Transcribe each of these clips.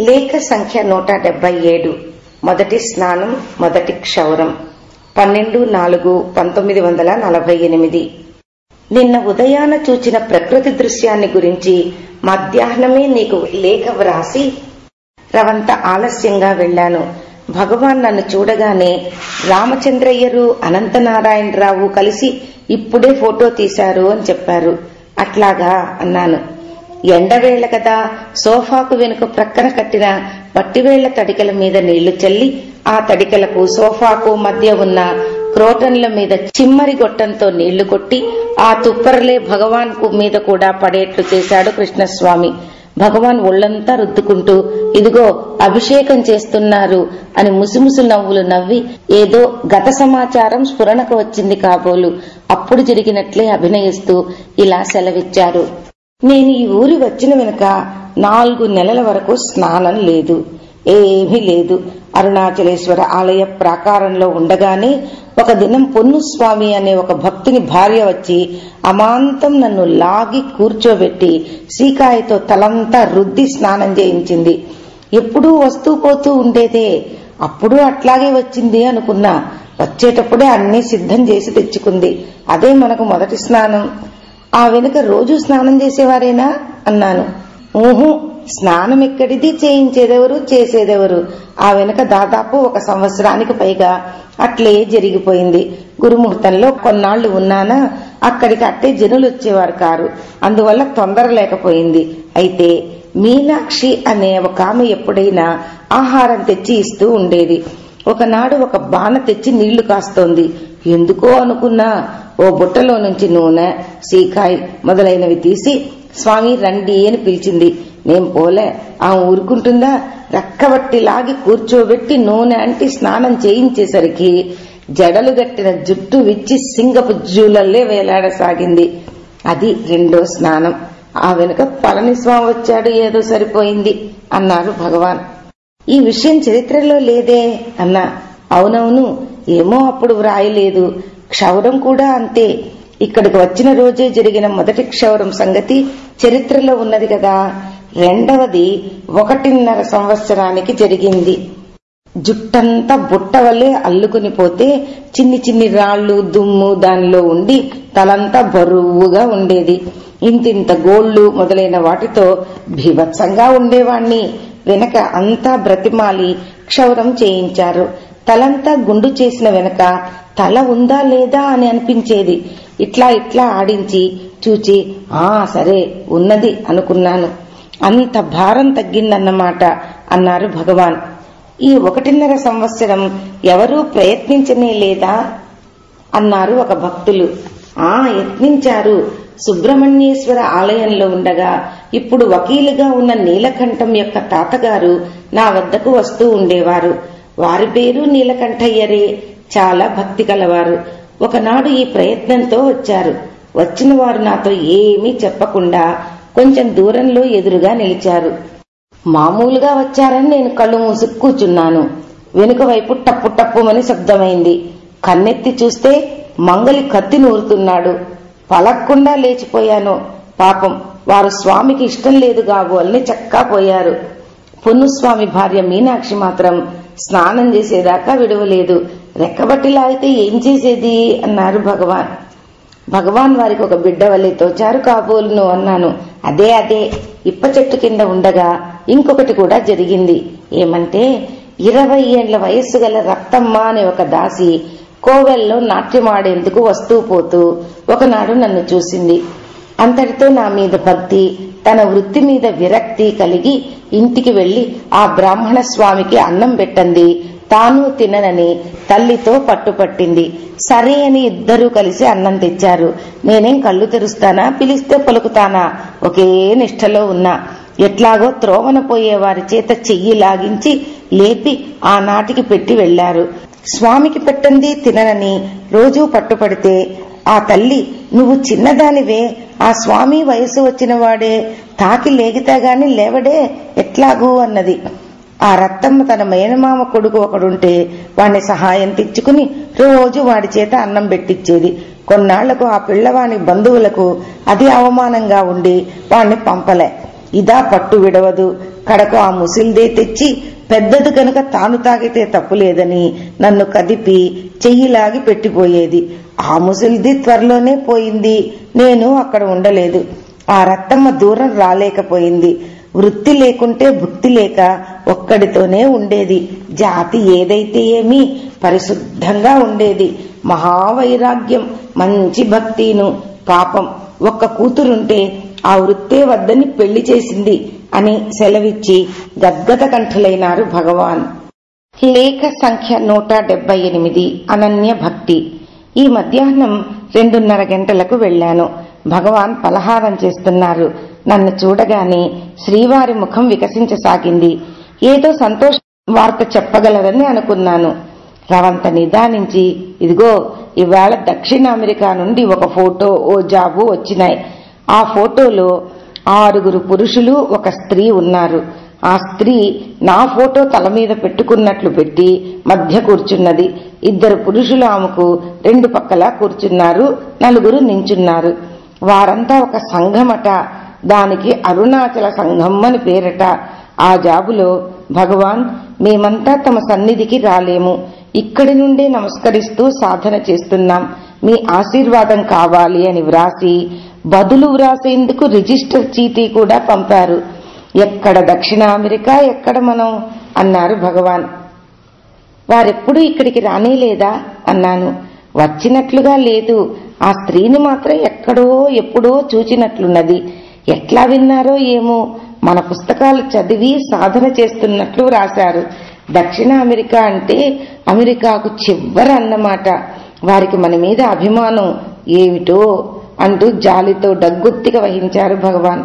లేఖ సంఖ్య నూట డెబ్బై ఏడు. మొదటి స్నానం మొదటి క్షౌరం. పన్నెండు నాలుగు పంతొమ్మిది వందల నలభై ఎనిమిది. నిన్న ఉదయాన చూచిన ప్రకృతి దృశ్యాన్ని గురించి మధ్యాహ్నమే నీకు లేఖ వ్రాసి రవంత ఆలస్యంగా వెళ్ళాను భగవాన్ నన్ను చూడగానే రామచంద్రయ్యరు అనంతనారాయణరావు కలిసి ఇప్పుడే ఫోటో తీశారు అని చెప్పారు. అట్లాగా అన్నాను. ఎండవేళ్ళ కదా. సోఫాకు వెనుక ప్రక్కన కట్టిన పట్టివేళ్ళ తడికల మీద నీళ్ళు చల్లి ఆ తడికలకు సోఫాకు మధ్య ఉన్న క్రోటన్ల మీద చిమ్మరి గొట్టంతో నీళ్ళు కొట్టి ఆ తుప్పరలే భగవాన్కు మీద కూడా పడేట్లు చేశాడు కృష్ణస్వామి. భగవాన్ ఒళ్ళంతా రుద్దుకుంటూ ఇదిగో అభిషేకం చేస్తున్నారు అని ముసిముసి నవ్వులు నవ్వి ఏదో గత సమాచారం స్ఫురణకు వచ్చింది కాబోలు. అప్పుడు జరిగినట్లే అభినయిస్తూ ఇలా సెలవిచ్చారు. నేను ఈ ఊరి వచ్చిన వెనుక నాలుగు నెలల వరకు స్నానం లేదు. ఏమీ లేదు. అరుణాచలేశ్వర ఆలయ ప్రాకారంలో ఉండగానే ఒక దినం పొన్నుస్వామి అనే ఒక భక్తుని భార్య వచ్చి అమాంతం నన్ను లాగి కూర్చోబెట్టి సీకాయతో తలంతా రుద్ది స్నానం చేయించింది. ఎప్పుడూ వస్తూ పోతూ ఉండేదే. అప్పుడు అట్లాగే వచ్చింది అనుకున్నా. వచ్చేటప్పుడే అన్నీ సిద్ధం చేసి తెచ్చుకుంది. అదే మనకు మొదటి స్నానం. ఆ వెనుక రోజు స్నానం చేసేవారేనా? అన్నాను. ఊహు స్నానం ఎక్కడిది? చేయించేదెవరు? చేసేదెవరు? ఆ వెనుక దాదాపు ఒక సంవత్సరానికి పైగా అట్లే జరిగిపోయింది. గురుముహూర్తంలో కొన్నాళ్ళు ఉన్నానా? అక్కడికి అట్టే జనులు వచ్చేవారు కారు. అందువల్ల తొందర లేకపోయింది. అయితే మీనాక్షి అనే ఒక ఆమె ఎప్పుడైనా ఆహారం తెచ్చి ఇస్తూ ఉండేది. ఒకనాడు ఒక బాణ తెచ్చి నీళ్ళు కాస్తోంది. ఎందుకో అనుకున్నా ఓ బుట్టలో నుంచి నూనె సీకాయ్ మొదలైనవి తీసి స్వామి రండి అని పిలిచింది. నేం పోలే. ఆమె ఊరుకుంటుందా? రక్కబట్టి లాగి కూర్చోబెట్టి నూనె అంటి స్నానం చేయించేసరికి జడలు గట్టిన జుట్టు విచ్చి సింగపు జూలల్లే వేలాడసాగింది. అది రెండో స్నానం. ఆ వెనుక పళనిస్వామి వచ్చాడు. ఏదో సరిపోయింది అన్నారు భగవాన్. ఈ విషయం చరిత్రలో లేదే అన్నా. అవునవును ఏమో అప్పుడు వ్రాయలేదు. క్షౌరం కూడా అంతే. ఇక్కడికి వచ్చిన రోజే జరిగిన మొదటి క్షౌరం సంగతి చరిత్రలో ఉన్నది కదా. రెండవది ఒకటిన్నర సంవత్సరానికి జరిగింది. జుట్టంతా బుట్ట వల్లే అల్లుకుని పోతే చిన్ని చిన్ని రాళ్ళు దుమ్ము దానిలో ఉండి తలంతా బరువుగా ఉండేది. ఇంతింత గోళ్ళు మొదలైన వాటితో భీభత్సంగా ఉండేవాణ్ణి. వెనక అంతా బ్రతిమాలి క్షౌరం చేయించారు. తలంతా గుండు చేసిన వెనక తల ఉందా లేదా అని అనిపించేది. ఇట్లా ఇట్లా ఆడించి చూచి ఆ సరే ఉన్నది అనుకున్నాను. అంత భారం తగ్గిందన్నమాట అన్నారు భగవాన్. ఈ ఒకటిన్నర సంవత్సరం ఎవరూ ప్రయత్నించనే లేదా? అన్నారు ఒక భక్తులు. ఆ యత్నించారు. సుబ్రహ్మణ్యేశ్వర ఆలయంలో ఉండగా ఇప్పుడు వకీలుగా ఉన్న నీలకంఠం యొక్క తాతగారు నా వద్దకు వస్తూ ఉండేవారు. వారి పేరు నీలకంఠయ్యరే. చాలా భక్తి కలవారు ఒకనాడు ఈ ప్రయత్నంతో వచ్చారు. వచ్చిన వారు నాతో ఏమీ చెప్పకుండా కొంచెం దూరంలో ఎదురుగా నిలిచారు. మామూలుగా వచ్చారని నేను కళ్ళు మూసి కూచున్నాను వెనుక వైపు టప్పు టప్పుమని శబ్దమైంది. కన్నెత్తి చూస్తే మంగలి కత్తి నూరుతున్నాడు. పలక్కుండా లేచిపోయాను. పాపం వారు స్వామికి ఇష్టం లేదు కాబోల్ని చక్కా పోయారు పొన్నుస్వామి భార్య మీనాక్షి మాత్రం స్నానం చేసేదాకా విడవలేదు. రెక్కబట్టిలా అయితే ఏం చేసేది? అన్నారు భగవాన్. భగవాన్ వారికి ఒక బిడ్డ వల్లే తోచారు కాబోలును అన్నాను. అదే అదే. ఇప్ప చెట్టు కింద ఉండగా ఇంకొకటి కూడా జరిగింది. ఏమంటే ఇరవై ఏండ్ల వయస్సు గల రక్తమ్మ అనే ఒక దాసి కోవెల్లో నాట్యమాడేందుకు వస్తూ పోతూ ఒకనాడు నన్ను చూసింది. అంతటితో నా మీద భక్తి తన వృత్తి మీద విరక్తి కలిగి ఇంటికి వెళ్ళి ఆ బ్రాహ్మణ స్వామికి అన్నం పెట్టండి తాను తిననని తల్లితో పట్టుపట్టింది. సరే అని ఇద్దరూ కలిసి అన్నం తెచ్చారు. నేనేం కళ్ళు తెరుస్తానా? పిలిస్తే పలుకుతానా? ఒకే నిష్టలో ఉన్నా. ఎట్లాగో త్రోవన పోయే వారి చేత చెయ్యి లాగించి లేపి ఆనాటికి పెట్టి వెళ్ళారు స్వామికి పెట్టంది తిననని రోజూ పట్టుపడితే ఆ తల్లి నువ్వు చిన్నదానివే. ఆ స్వామి వయసు వచ్చిన వాడే తాకి లేగితే గాని లేవడే ఎట్లాగూ అన్నది. ఆ రత్తమ్మ తన మేనమామ కొడుకు ఒకడుంటే వాణ్ణి సహాయం తెచ్చుకుని రోజు వాడి చేత అన్నం పెట్టించేది కొన్నాళ్ళకు ఆ పిల్లవాని బంధువులకు అది అవమానంగా ఉండి వాణ్ణి పంపలే. ఇదా పట్టు విడవదు. కడకు ఆ ముసిల్దే తెచ్చి పెద్దది కనుక తాను తాగితే తప్పులేదని నన్ను కదిపి చెయ్యిలాగి పెట్టిపోయేది. ఆ ముసలిది త్వరలోనే పోయింది. నేను అక్కడ ఉండలేదు. ఆ రత్తమ్మ దూరం రాలేకపోయింది. వృత్తి లేకుంటే భుక్తి లేక ఒక్కడితోనే ఉండేది. జాతి ఏదైతే ఏమి పరిశుద్ధంగా ఉండేది. మహావైరాగ్యం మంచి భక్తిను పాపం. ఒక్క కూతురుంటే ఆ వృత్తే వద్దని పెళ్ళి చేసింది అని సెలవిచ్చి గద్గత కంఠులైనారు భగవాన్. లేఖ సంఖ్య నూట డెబ్బై ఎనిమిది అనన్య భక్తి. ఈ మధ్యాహ్నం రెండున్నర గంటలకు వెళ్ళాను భగవాన్ పలహారం చేస్తున్నారు. నన్ను చూడగానే శ్రీవారి ముఖం వికసించసాగింది. ఏదో సంతోష వార్త చెప్పగలరని అనుకున్నాను. రవంత నిదానించి ఇదిగో ఇవాళ దక్షిణ అమెరికా నుండి ఒక ఫోటో ఓ జాబు వచ్చినాయి. ఆ ఫోటోలో ఆరుగురు పురుషులు ఒక స్త్రీ ఉన్నారు. ఆ స్త్రీ నా ఫోటో తల మీద పెట్టుకున్నట్లు పెట్టి మధ్య కూర్చున్నది. ఇద్దరు పురుషులు ఆమెకు రెండు పక్కల కూర్చున్నారు. నలుగురు నించున్నారు. వారంతా ఒక సంఘమట. దానికి అరుణాచల సంఘం అని పేరట. ఆ జాబులో భగవాన్ మేమంతా తమ సన్నిధికి రాలేము. ఇక్కడి నుండే నమస్కరిస్తూ సాధన చేస్తున్నాం. మీ ఆశీర్వాదం కావాలి అని వ్రాసి బదులు వ్రాసేందుకు రిజిస్టర్ చీటీ కూడా పంపారు. ఎక్కడ దక్షిణ అమెరికా ఎక్కడ మనం? అన్నారు భగవాన్. వారెప్పుడు ఇక్కడికి రానే లేదా అన్నాను. వచ్చినట్లుగా లేదు. ఆ స్త్రీని మాత్రం ఎక్కడో ఎప్పుడో చూచినట్లున్నది. ఎట్లా విన్నారో ఏమో. మన పుస్తకాలు చదివి సాధన చేస్తున్నట్లు రాశారు దక్షిణ అమెరికా అంటే అమెరికాకు చివర అన్నమాట వారికి మన మీద అభిమానం ఏమిటో అంటూ జాలితో డగ్గుత్తిగా వహించారు భగవాన్.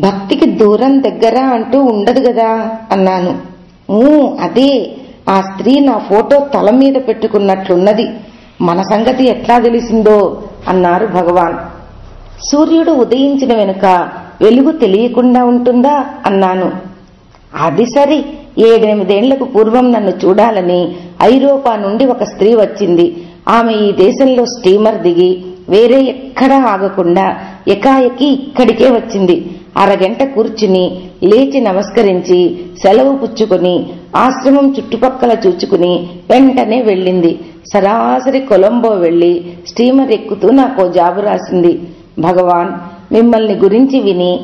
భక్తికి దూరం దగ్గర అంటూ ఉండదు కదా అన్నాను. అదే. ఆ స్త్రీ నా ఫోటో తల మీద పెట్టుకున్నట్లున్నది. మన సంగతి ఎట్లా తెలిసిందో అన్నారు భగవాన్. సూర్యుడు ఉదయించిన వెనుక వెలుగు తెలియకుండా ఉంటుందా అన్నాను. అది సరి. ఏడెనిమిదేళ్ళకు పూర్వం నన్ను చూడాలని ఐరోపా నుండి ఒక స్త్రీ వచ్చింది. ఆమె ఈ దేశంలో స్టీమర్ దిగి వేరే ఎక్కడా ఆగకుండా ఎకాయకి ఇక్కడికే వచ్చింది. అరగంట కూర్చుని లేచి నమస్కరించి సెలవు పుచ్చుకొని ఆశ్రమం చుట్టుపక్కల చూచుకుని వెంటనే వెళ్ళింది. సరాసరి కొలంబో వెళ్ళి స్టీమర్ ఎక్కుతూ నాకు జాబు రాసింది. భగవాన్ మిమ్మల్ని గురించి విని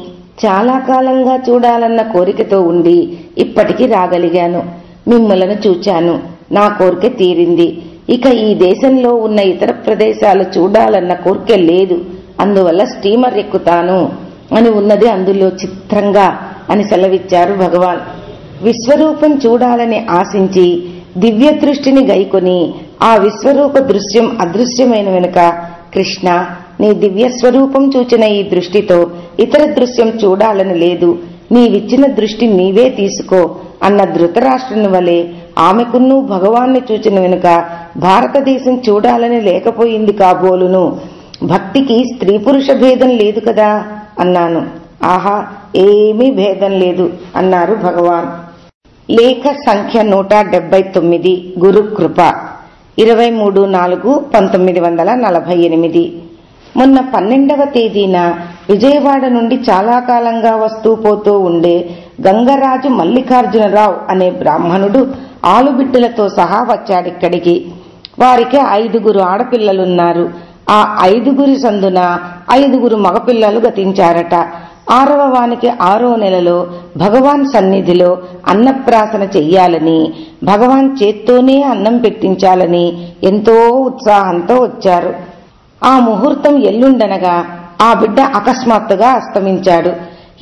చాలా కాలంగా చూడాలన్న కోరికతో ఉండి ఇప్పటికి రాగలిగాను. మిమ్మలను చూచాను. నా కోరిక తీరింది. ఇక ఈ దేశంలో ఉన్న ఇతర ప్రదేశాలు చూడాలన్న కోరిక లేదు. అందువల్ల స్టీమర్ ఎక్కుతాను అని ఉన్నది అందులో చిత్రంగా అని సెలవిచ్చారు భగవాన్. విశ్వరూపం చూడాలని ఆశించి దివ్య దృష్టిని గైకొని ఆ విశ్వరూప దృశ్యం అదృశ్యమైన వెనుక కృష్ణ నీ దివ్య స్వరూపం చూచిన ఈ దృష్టితో ఇతర దృశ్యం చూడాలని లేదు. నీవిచ్చిన దృష్టి నీవే తీసుకో అన్న ధృతరాష్ట్రుని వలె ఆమెకున్ను భగవాన్ని చూచిన వెనుక భారతదేశం చూడాలని లేకపోయింది కాబోలును. భక్తికి స్త్రీ పురుష భేదం లేదు కదా? అన్నాను. ఆహా ఏమీ భేదం లేదు అన్నారు భగవాన్. లేఖ సంఖ్య నూట డెబ్బై తొమ్మిది గురుకృప ఇరవై మూడు నాలుగు పంతొమ్మిది వందల నలభై ఎనిమిది. మొన్న పన్నెండవ తేదీన విజయవాడ నుండి చాలా కాలంగా వస్తూ పోతూ ఉండే గంగరాజు మల్లికార్జునరావు అనే బ్రాహ్మణుడు ఆలుబిడ్డలతో సహా వచ్చాడిక్కడికి. వారికి ఐదుగురు ఆడపిల్లలున్నారు. ఆ ఐదుగురి సందున ఐదుగురు మగపిల్లలు గతించారట. ఆరవ వానికి ఆరో నెలలో భగవాన్ సన్నిధిలో అన్నప్రాసన చెయ్యాలని భగవాన్ చేత్తోనే అన్నం పెట్టించాలని ఎంతో ఉత్సాహంతో వచ్చారు. ఆ ముహూర్తం ఎల్లుండనగా ఆ బిడ్డ అకస్మాత్తుగా అస్తమించాడు.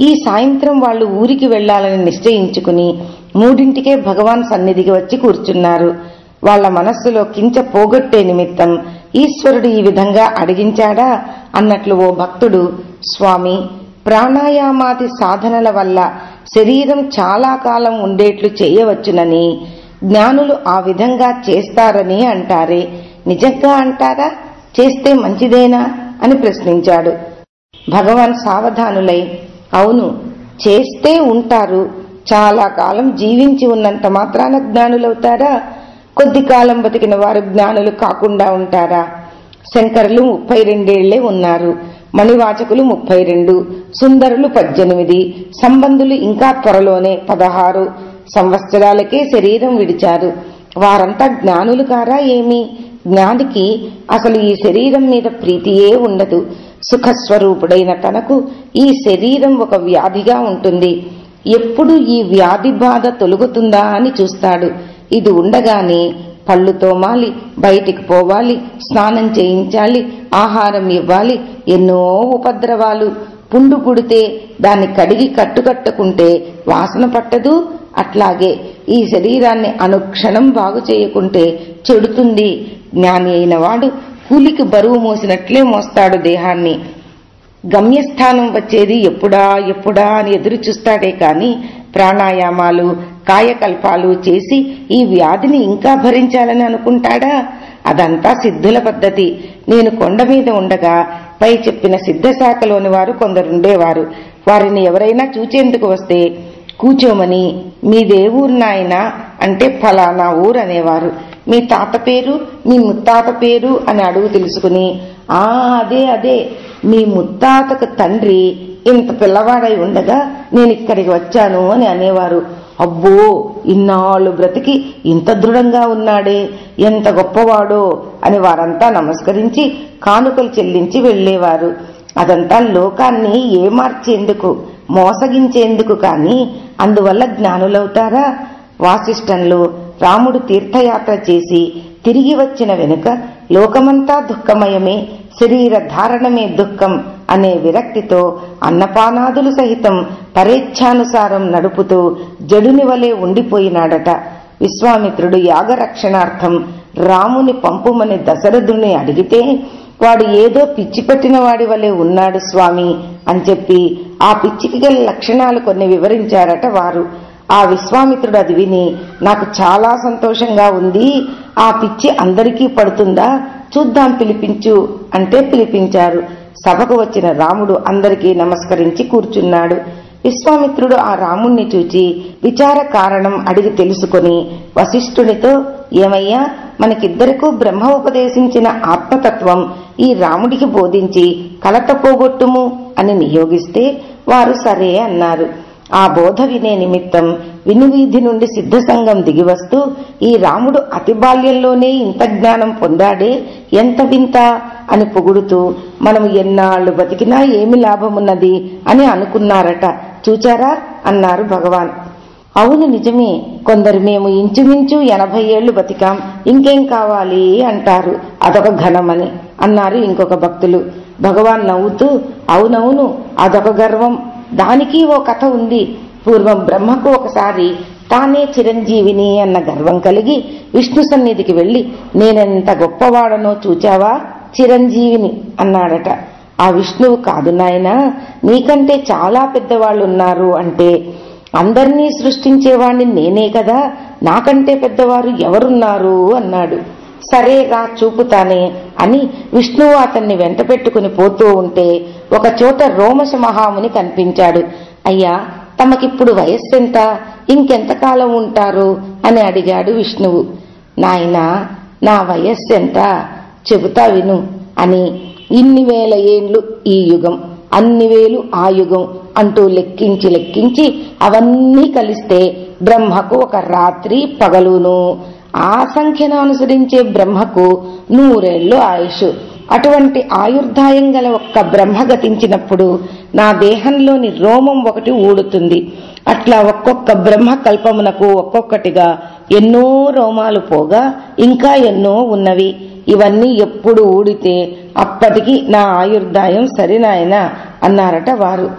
ఈ సాయంత్రం వాళ్ళు ఊరికి వెళ్ళాలని నిశ్చయించుకుని మూడింటికే భగవాన్ సన్నిధికి వచ్చి కూర్చున్నారు. వాళ్ళ మనస్సులో కించ పోగొట్టే నిమిత్తం ఈశ్వరుడు ఈ విధంగా అడిగించాడా? అన్నట్లు ఓ భక్తుడు స్వామి ప్రాణాయామాది సాధనల వల్ల శరీరం చాలా కాలం ఉండేట్లు చేయవచ్చునని జ్ఞానులు ఆ విధంగా చేస్తారని అంటారే. నిజంగా అంటారా? చేస్తే మంచిదేనా? అని ప్రశ్నించాడు. భగవాన్ సావధానులై అవును చేస్తే ఉంటారు. చాలా కాలం జీవించి ఉన్నంత మాత్రాన జ్ఞానులవుతారా? కొద్ది కాలం బతికిన వారు జ్ఞానులు కాకుండా ఉంటారా? శంకరులు ముప్పై రెండేళ్ళే ఉన్నారు. మణివాచకులు ముప్పై రెండు. సుందరులు పద్దెనిమిది. సంబంధులు ఇంకా త్వరలోనే పదహారు. సంవత్సరాలకే శరీరం విడిచారు. వారంతా జ్ఞానులు కారా ఏమి? జ్ఞానికి అసలు ఈ శరీరం మీద ప్రీతియే ఉండదు. సుఖస్వరూపుడైన తనకు ఈ శరీరం ఒక వ్యాధిగా ఉంటుంది. ఎప్పుడు ఈ వ్యాధి బాధ తొలుగుతుందా అని చూస్తాడు. ఇది ఉండగానే పళ్ళు తోమాలి బయటికి పోవాలి స్నానం చేయించాలి ఆహారం ఇవ్వాలి ఎన్నో ఉపద్రవాలు. పుండు పుడితే దాన్ని కడిగి కట్టుకట్టుకుంటే వాసన పట్టదు. అట్లాగే ఈ శరీరాన్ని అనుక్షణం బాగు చేయకుంటే చెడుతుంది. జ్ఞాని అయిన వాడు కూలికి బరువు మోసినట్లే మోస్తాడు దేహాన్ని. గమ్యస్థానం వచ్చేది ఎప్పుడా ఎప్పుడా అని ఎదురు చూస్తాడే కాని ప్రాణాయామాలు కాయకల్పాలు చేసి ఈ వ్యాధిని ఇంకా భరించాలని అనుకుంటాడా? అదంతా సిద్ధుల పద్ధతి. నేను కొండ మీద ఉండగా పై చెప్పిన సిద్ధశాఖలోని వారు కొందరుండేవారు వారిని ఎవరైనా చూచేందుకు వస్తే కూచోమని మీదే ఊరు నాయనా అంటే ఫలానా ఊరు అనేవారు. మీ తాత పేరు మీ ముత్తాత పేరు అని అడుగు తెలుసుకుని ఆ అదే అదే మీ ముత్తాతకు తండ్రి ఇంత పిల్లవాడై ఉండగా నేను ఇక్కడికి వచ్చాను అని అనేవారు. అబ్బో ఇన్నాళ్ళు బ్రతికి ఇంత దృఢంగా ఉన్నాడే ఎంత గొప్పవాడో అని వారంతా నమస్కరించి కానుకలు చెల్లించి వెళ్ళేవారు అదంతా లోకాన్ని ఏమార్చేందుకు మోసగించేందుకు కాని అందువల్ల జ్ఞానులవుతారా? వాసిష్టంలో రాముడు తీర్థయాత్ర చేసి తిరిగి వచ్చిన వెనుక లోకమంతా దుఃఖమయమే శరీర ధారణమే దుఃఖం అనే విరక్తితో అన్నపానాదులు సహితం పరేచ్ఛానుసారం నడుపుతూ జడుని వలె ఉండిపోయినాడట. విశ్వామిత్రుడు యాగరక్షణార్థం రాముని పంపుమని దశరథుని అడిగితే వాడు ఏదో పిచ్చి పెట్టిన వాడి వలె ఉన్నాడు స్వామి అని చెప్పి ఆ పిచ్చికి గల లక్షణాలు కొన్ని వివరించారట వారు. ఆ విశ్వామిత్రుడు అది విని నాకు చాలా సంతోషంగా ఉంది ఆ పిచ్చి అందరికీ పడుతుందా? చూద్దాం పిలిపించు అంటే పిలిపించారు. సభకు వచ్చిన రాముడు అందరికీ నమస్కరించి కూర్చున్నాడు. విశ్వామిత్రుడు ఆ రాముణ్ణి చూచి విచార కారణం అడిగి తెలుసుకొని వశిష్ఠునితో ఏమయ్యా మనకిద్దరికూ బ్రహ్మ ఉపదేశించిన ఆత్మతత్వం ఈ రాముడికి బోధించి కలత పోగొట్టుము? అని నియోగిస్తే వారు సరే అన్నారు. ఆ బోధ వినే నిమిత్తం వినువీధి నుండి సిద్ధసంగం దిగివస్తూ ఈ రాముడు అతి బాల్యంలోనే ఇంత జ్ఞానం పొందాడే ఎంత వింత అని పొగుడుతూ మనం ఎన్నాళ్ళు బతికినా ఏమి లాభమున్నది అని అనుకున్నారట. చూచారా? అన్నారు భగవాన్. అవును నిజమే కొందరు మేము ఇంచుమించు ఎనభై ఏళ్ళు బతికాం ఇంకేం కావాలి అంటారు. అదొక ఘనమని అన్నారు ఇంకొక భక్తులు. భగవాన్ నవ్వుతూ అవునవును అదొక గర్వం. దానికి ఓ కథ ఉంది. పూర్వం బ్రహ్మకు ఒకసారి తానే చిరంజీవిని అన్న గర్వం కలిగి విష్ణు సన్నిధికి వెళ్ళి నేనెంత గొప్పవాడనో చూచావా? చిరంజీవిని అన్నాడట. ఆ విష్ణువు కాదు నాయనా నీకంటే చాలా పెద్దవాళ్ళున్నారు అంటే అందర్నీ సృష్టించేవాణ్ణి నేనే కదా నాకంటే పెద్దవారు ఎవరున్నారు? అన్నాడు. సరే రా చూపుతానే అని విష్ణువు అతన్ని వెంట పెట్టుకుని పోతూ ఉంటే ఒకచోట రోమశ మహాముని కనిపించాడు. అయ్యా తమకిప్పుడు వయస్సెంత? ఇంకెంతకాలం ఉంటారు? అని అడిగాడు విష్ణువు. నాయనా నా వయస్సెంత? చెబుతా విను అని ఇన్ని వేల ఏండ్లు ఈ యుగం అన్ని వేలు ఆ యుగం అంటూ లెక్కించి లెక్కించి అవన్నీ కలిస్తే బ్రహ్మకు ఒక రాత్రి పగలును. ఆ సంఖ్యను అనుసరించే బ్రహ్మకు నూరేళ్ళు ఆయుష్. అటువంటి ఆయుర్దాయం గల ఒక్క బ్రహ్మ గతించినప్పుడు నా దేహంలోని రోమం ఒకటి ఊడుతుంది. అట్లా ఒక్కొక్క బ్రహ్మ కల్పమునకు ఒక్కొక్కటిగా ఎన్నో రోమాలు పోగా ఇంకా ఎన్నో ఉన్నవి. ఇవన్నీ ఎప్పుడు ఊడితే అప్పటికి నా ఆయుర్దాయం సరినాయనా అన్నారట వారు.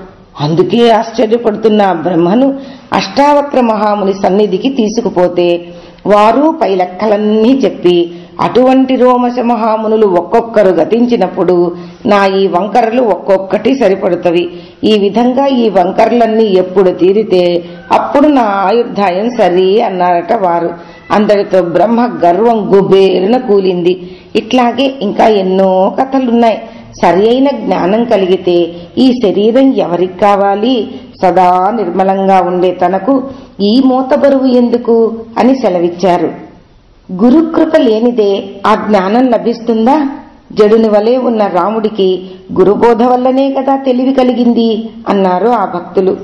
అందుకే ఆశ్చర్యపడుతున్న బ్రహ్మను అష్టావక్ర మహాముని సన్నిధికి తీసుకుపోతే వారు పై లెక్కలన్నీ చెప్పి అటువంటి రోమశ మహామునులు ఒక్కొక్కరు గతించినప్పుడు నా ఈ వంకరలు ఒక్కొక్కటి సరిపడుతవి. ఈ విధంగా ఈ వంకరలన్నీ ఎప్పుడు తీరితే అప్పుడు నా ఆయుర్ధాయం సరి అన్నారట వారు. అందరితో బ్రహ్మ గర్వం గుబేరున కూలింది. ఇట్లాగే ఇంకా ఎన్నో కథలున్నాయి. సరి అయిన జ్ఞానం కలిగితే ఈ శరీరం ఎవరికి కావాలి? సదా నిర్మలంగా ఉండే తనకు ఈ మూత బరువు ఎందుకు? అని సెలవిచ్చారు. గురుకృప లేనిదే ఆ జ్ఞానం లభిస్తుందా? జడుని వలె ఉన్న రాముడికి గురుబోధ వల్లనే కదా తెలివి కలిగింది అన్నారు ఆ భక్తులు.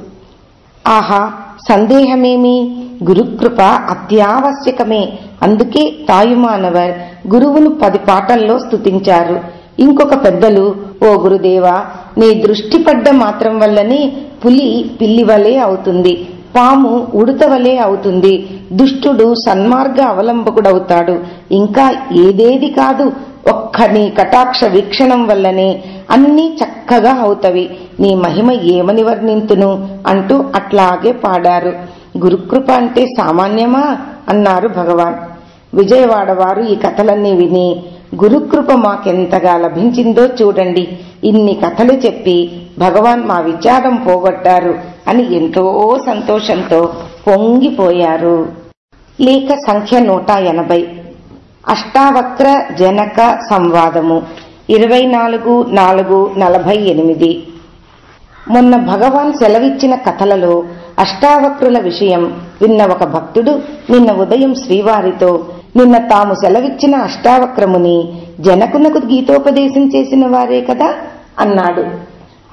ఆహా సందేహమేమి? గురుకృప అత్యావశ్యకమే. అందుకే తాయుమానవర్ గురువును పది పాటల్లో స్తుతించారు. ఇంకొక పెద్దలు ఓ గురుదేవా నీ దృష్టి పడ్డ మాత్రం వల్లనే పులి పిల్లి వలె అవుతుంది. పాము ఉడతవలే అవుతుంది. దుష్టుడు సన్మార్గ అవలంబకుడవుతాడు. ఇంకా ఏదేది కాదు ఒక్క నీ కటాక్ష వీక్షణం వల్లనే అన్నీ చక్కగా అవుతవి. నీ మహిమ ఏమని వర్ణింతును? అంటూ అట్లాగే పాడారు. గురుకృప అంటే సామాన్యమా? అన్నారు భగవాన్. విజయవాడ వారు ఈ కథలన్నీ విని గురుకృప మాకెంతగా లభించిందో చూడండి. ఇన్ని కథలు చెప్పి భగవాన్ మా విచారం పోగొట్టారు. అని ఎంతో సంతోషంతో పొంగిపోయారు. లేఖ సంఖ్య నూట ఎనభై. అష్టావక్ర జనక సంవాదము ఇరవై నాలుగు నాలుగు నలభై ఎనిమిది. మొన్న భగవాన్ సెలవిచ్చిన కథలలో అష్టావక్రుల విషయం విన్న ఒక భక్తుడు నిన్న ఉదయం శ్రీవారితో నిన్న తాము సెలవిచ్చిన అష్టావక్రముని జనకునకు గీతోపదేశం చేసిన వారే కదా? అన్నాడు.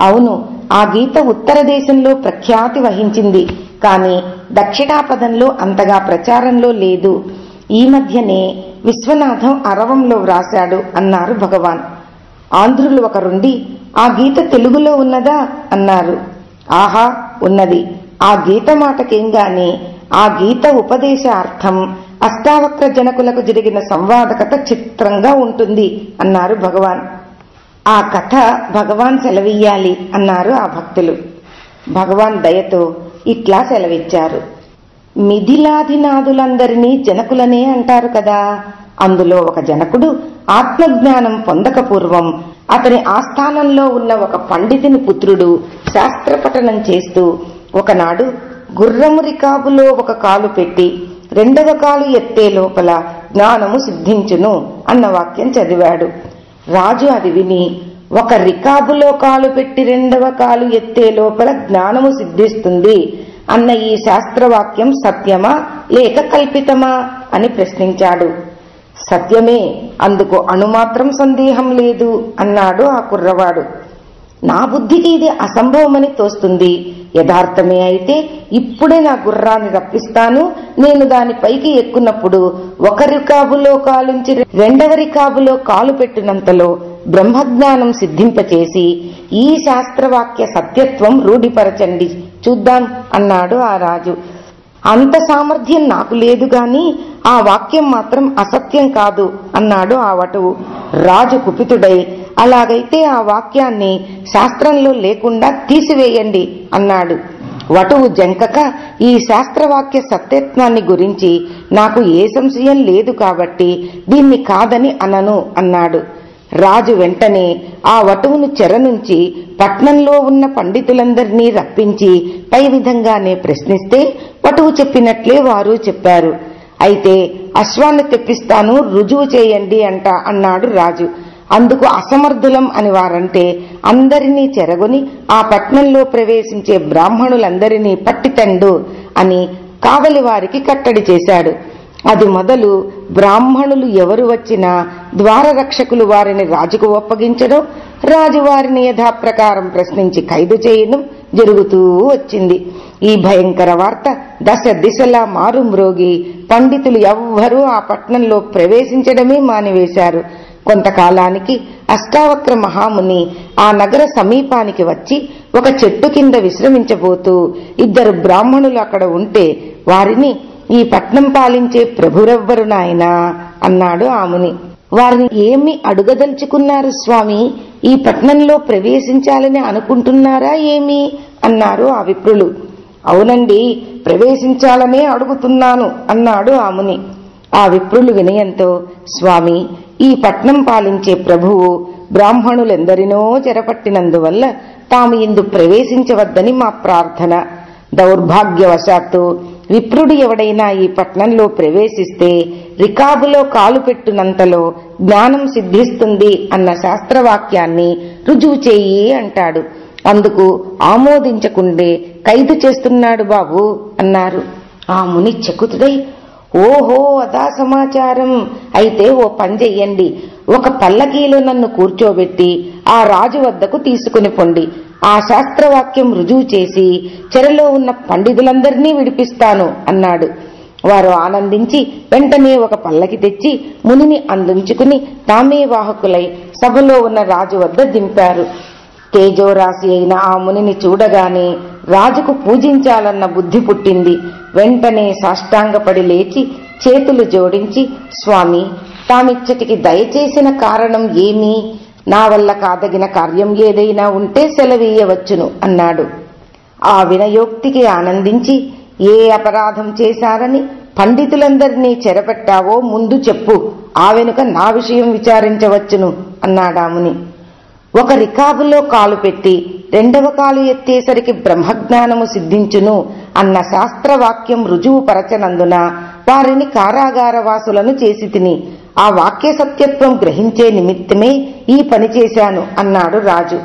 అవును ఆ గీత ఉత్తర దేశంలో ప్రఖ్యాతి వహించింది. కాని దక్షిణాపదంలో అంతగా ప్రచారంలో లేదు. ఈ మధ్యనే విశ్వనాథం అరవంలో వ్రాశాడు అన్నారు భగవాన్. ఆంధ్రులు ఒకరుండి ఆ గీత తెలుగులో ఉన్నదా? అన్నారు. ఆహా ఉన్నది. ఆ గీత మాటకేం గాని ఆ గీత ఉపదేశ అర్థం అష్టావక్ర జనకులకు జరిగిన సంవాదకత చిత్రంగా ఉంటుంది అన్నారు భగవాన్. ఆ కథ భగవాన్ సెలవియ్యాలి అన్నారు ఆ భక్తులు. భగవాన్ దయతో ఇట్లా సెలవిచ్చారు. మిథిలాధినాథులందరినీ జనకులనే అంటారు కదా. అందులో ఒక జనకుడు ఆత్మజ్ఞానం పొందక పూర్వం అతని ఆస్థానంలో ఉన్న ఒక పండితుని పుత్రుడు శాస్త్రపఠనం చేస్తూ ఒకనాడు గుర్రము రికాబులో ఒక కాలు పెట్టి రెండవ కాలు ఎత్తే లోపల జ్ఞానము సిద్ధించును అన్న వాక్యం చదివాడు. రాజు అది విని ఒక రికాబులో కాలు పెట్టి రెండవ కాలు ఎత్తే లోపల జ్ఞానము సిద్ధిస్తుంది అన్న ఈ శాస్త్రవాక్యం సత్యమా లేక కల్పితమా అని ప్రశ్నించాడు. సత్యమే అందుకు అణుమాత్రం సందేహం లేదు అన్నాడు ఆ కుర్రవాడు. నా బుద్ధికి ఇది అసంభవమని తోస్తుంది. యథార్థమే అయితే ఇప్పుడే నా గుర్రాన్ని రప్పిస్తాను. నేను దాని పైకి ఎక్కున్నప్పుడు ఒక రికాబులో కాలుంచి రెండవ రికాబులో కాలు పెట్టినంతలో బ్రహ్మజ్ఞానం సిద్ధింపచేసి ఈ శాస్త్రవాక్య సత్యత్వం రూఢిపరచండి. చూద్దాం అన్నాడు ఆ రాజు. అంత సామర్థ్యం నాకు లేదు గాని ఆ వాక్యం మాత్రం అసత్యం కాదు అన్నాడు ఆ వటువు. రాజు కుపితుడై అలాగైతే ఆ వాక్యాన్ని శాస్త్రంలో లేకుండా తీసివేయండి అన్నాడు. వటువు జంకక ఈ శాస్త్రవాక్య సత్యత్వాన్ని గురించి నాకు ఏ సంశయం లేదు కాబట్టి దీన్ని కాదని అనను అన్నాడు. రాజు వెంటనే ఆ వటువును చెర నుంచి పట్నంలో ఉన్న పండితులందరినీ రప్పించి పై విధంగానే ప్రశ్నిస్తే వటువు చెప్పినట్లే వారు చెప్పారు. అయితే అశ్వాన్ని తెప్పిస్తాను రుజువు చేయండి అంట అన్నాడు రాజు. అందుకు అసమర్థులం అని వారంటే అందరినీ చెరగొని ఆ పట్నంలో ప్రవేశించే బ్రాహ్మణులందరినీ పట్టితండు అని కావలి వారికి కట్టడి చేశాడు. అది మొదలు బ్రాహ్మణులు ఎవరు వచ్చినా ద్వారరక్షకులు వారిని రాజుకు ఒప్పగించడం రాజు వారిని యథాప్రకారం ప్రశ్నించి ఖైదు చేయడం జరుగుతూ వచ్చింది. ఈ భయంకర వార్త దశ దిశలా మారుమ్రోగి పండితులు ఎవ్వరూ ఆ పట్నంలో ప్రవేశించడమే మానివేశారు. కొంతకాలానికి అష్టావక్ర మహాముని ఆ నగర సమీపానికి వచ్చి ఒక చెట్టు కింద విశ్రమించబోతూ ఇద్దరు బ్రాహ్మణులు అక్కడ ఉంటే వారిని ఈ పట్నం పాలించే ప్రభురెవ్వరు నాయనా అన్నాడు ఆముని వారిని ఏమి అడుగదలుచుకున్నారు స్వామి? ఈ పట్నంలో ప్రవేశించాలని అనుకుంటున్నారా ఏమి? అన్నారు ఆ విప్రులు. అవునండి ప్రవేశించాలనే అడుగుతున్నాను అన్నాడు ఆముని ఆ విప్రులు వినయంతో స్వామి ఈ పట్నం పాలించే ప్రభువు బ్రాహ్మణులెందరినో చెరపట్టినందువల్ల తాము ఇందు ప్రవేశించవద్దని మా ప్రార్థన. దౌర్భాగ్యవశాత్తు విప్రుడు ఎవడైనా ఈ పట్నంలో ప్రవేశిస్తే రికాబులో కాలు పెట్టునంతలో జ్ఞానం సిద్ధిస్తుంది అన్న శాస్త్రవాక్యాన్ని రుజువు చేయి అంటాడు. అందుకు ఆమోదించకుండే ఖైదు చేస్తున్నాడు బాబు అన్నారు. ఆ ముని చకుతుడై ఓహో అదా సమాచారం. అయితే ఓ పని చెయ్యండి. ఒక పల్లకీలో నన్ను కూర్చోబెట్టి ఆ రాజు వద్దకు తీసుకుని పొండి. ఆ శాస్త్రవాక్యం రుజువు చేసి చెరలో ఉన్న పండితులందరినీ విడిపిస్తాను అన్నాడు. వారు ఆనందించి వెంటనే ఒక పల్లకి తెచ్చి మునిని అందించుకుని తామే వాహకులై సభలో ఉన్న రాజు వద్ద దింపారు. తేజోరాశి అయిన ఆ మునిని చూడగానే రాజుకు పూజించాలన్న బుద్ధి పుట్టింది. వెంటనే సాష్టాంగపడి లేచి చేతులు జోడించి స్వామి తామిచ్చటికి దయచేసిన కారణం ఏమీ? నా వల్ల కాదగిన కార్యం ఏదైనా ఉంటే సెలవీయవచ్చును అన్నాడు. ఆ వినయోక్తికి ఆనందించి ఏ అపరాధం చేశారని పండితులందరినీ చెరపెట్టావో ముందు చెప్పు. ఆ వెనుక నా విషయం విచారించవచ్చును అన్నాడాముని. ఒక రికాబులో కాలు పెట్టి రెండవ కాలు ఎత్తేసరికి బ్రహ్మజ్ఞానము సిద్ధించును అన్న శాస్త్రవాక్యం రుజువు పరచనందున వారిని కారాగార వాసులను చేసి తిని ఆ వాక్య సత్యత్వం గ్రహించే నిమిత్తమే ఈ పని చేశాను అన్నాడు రాజు.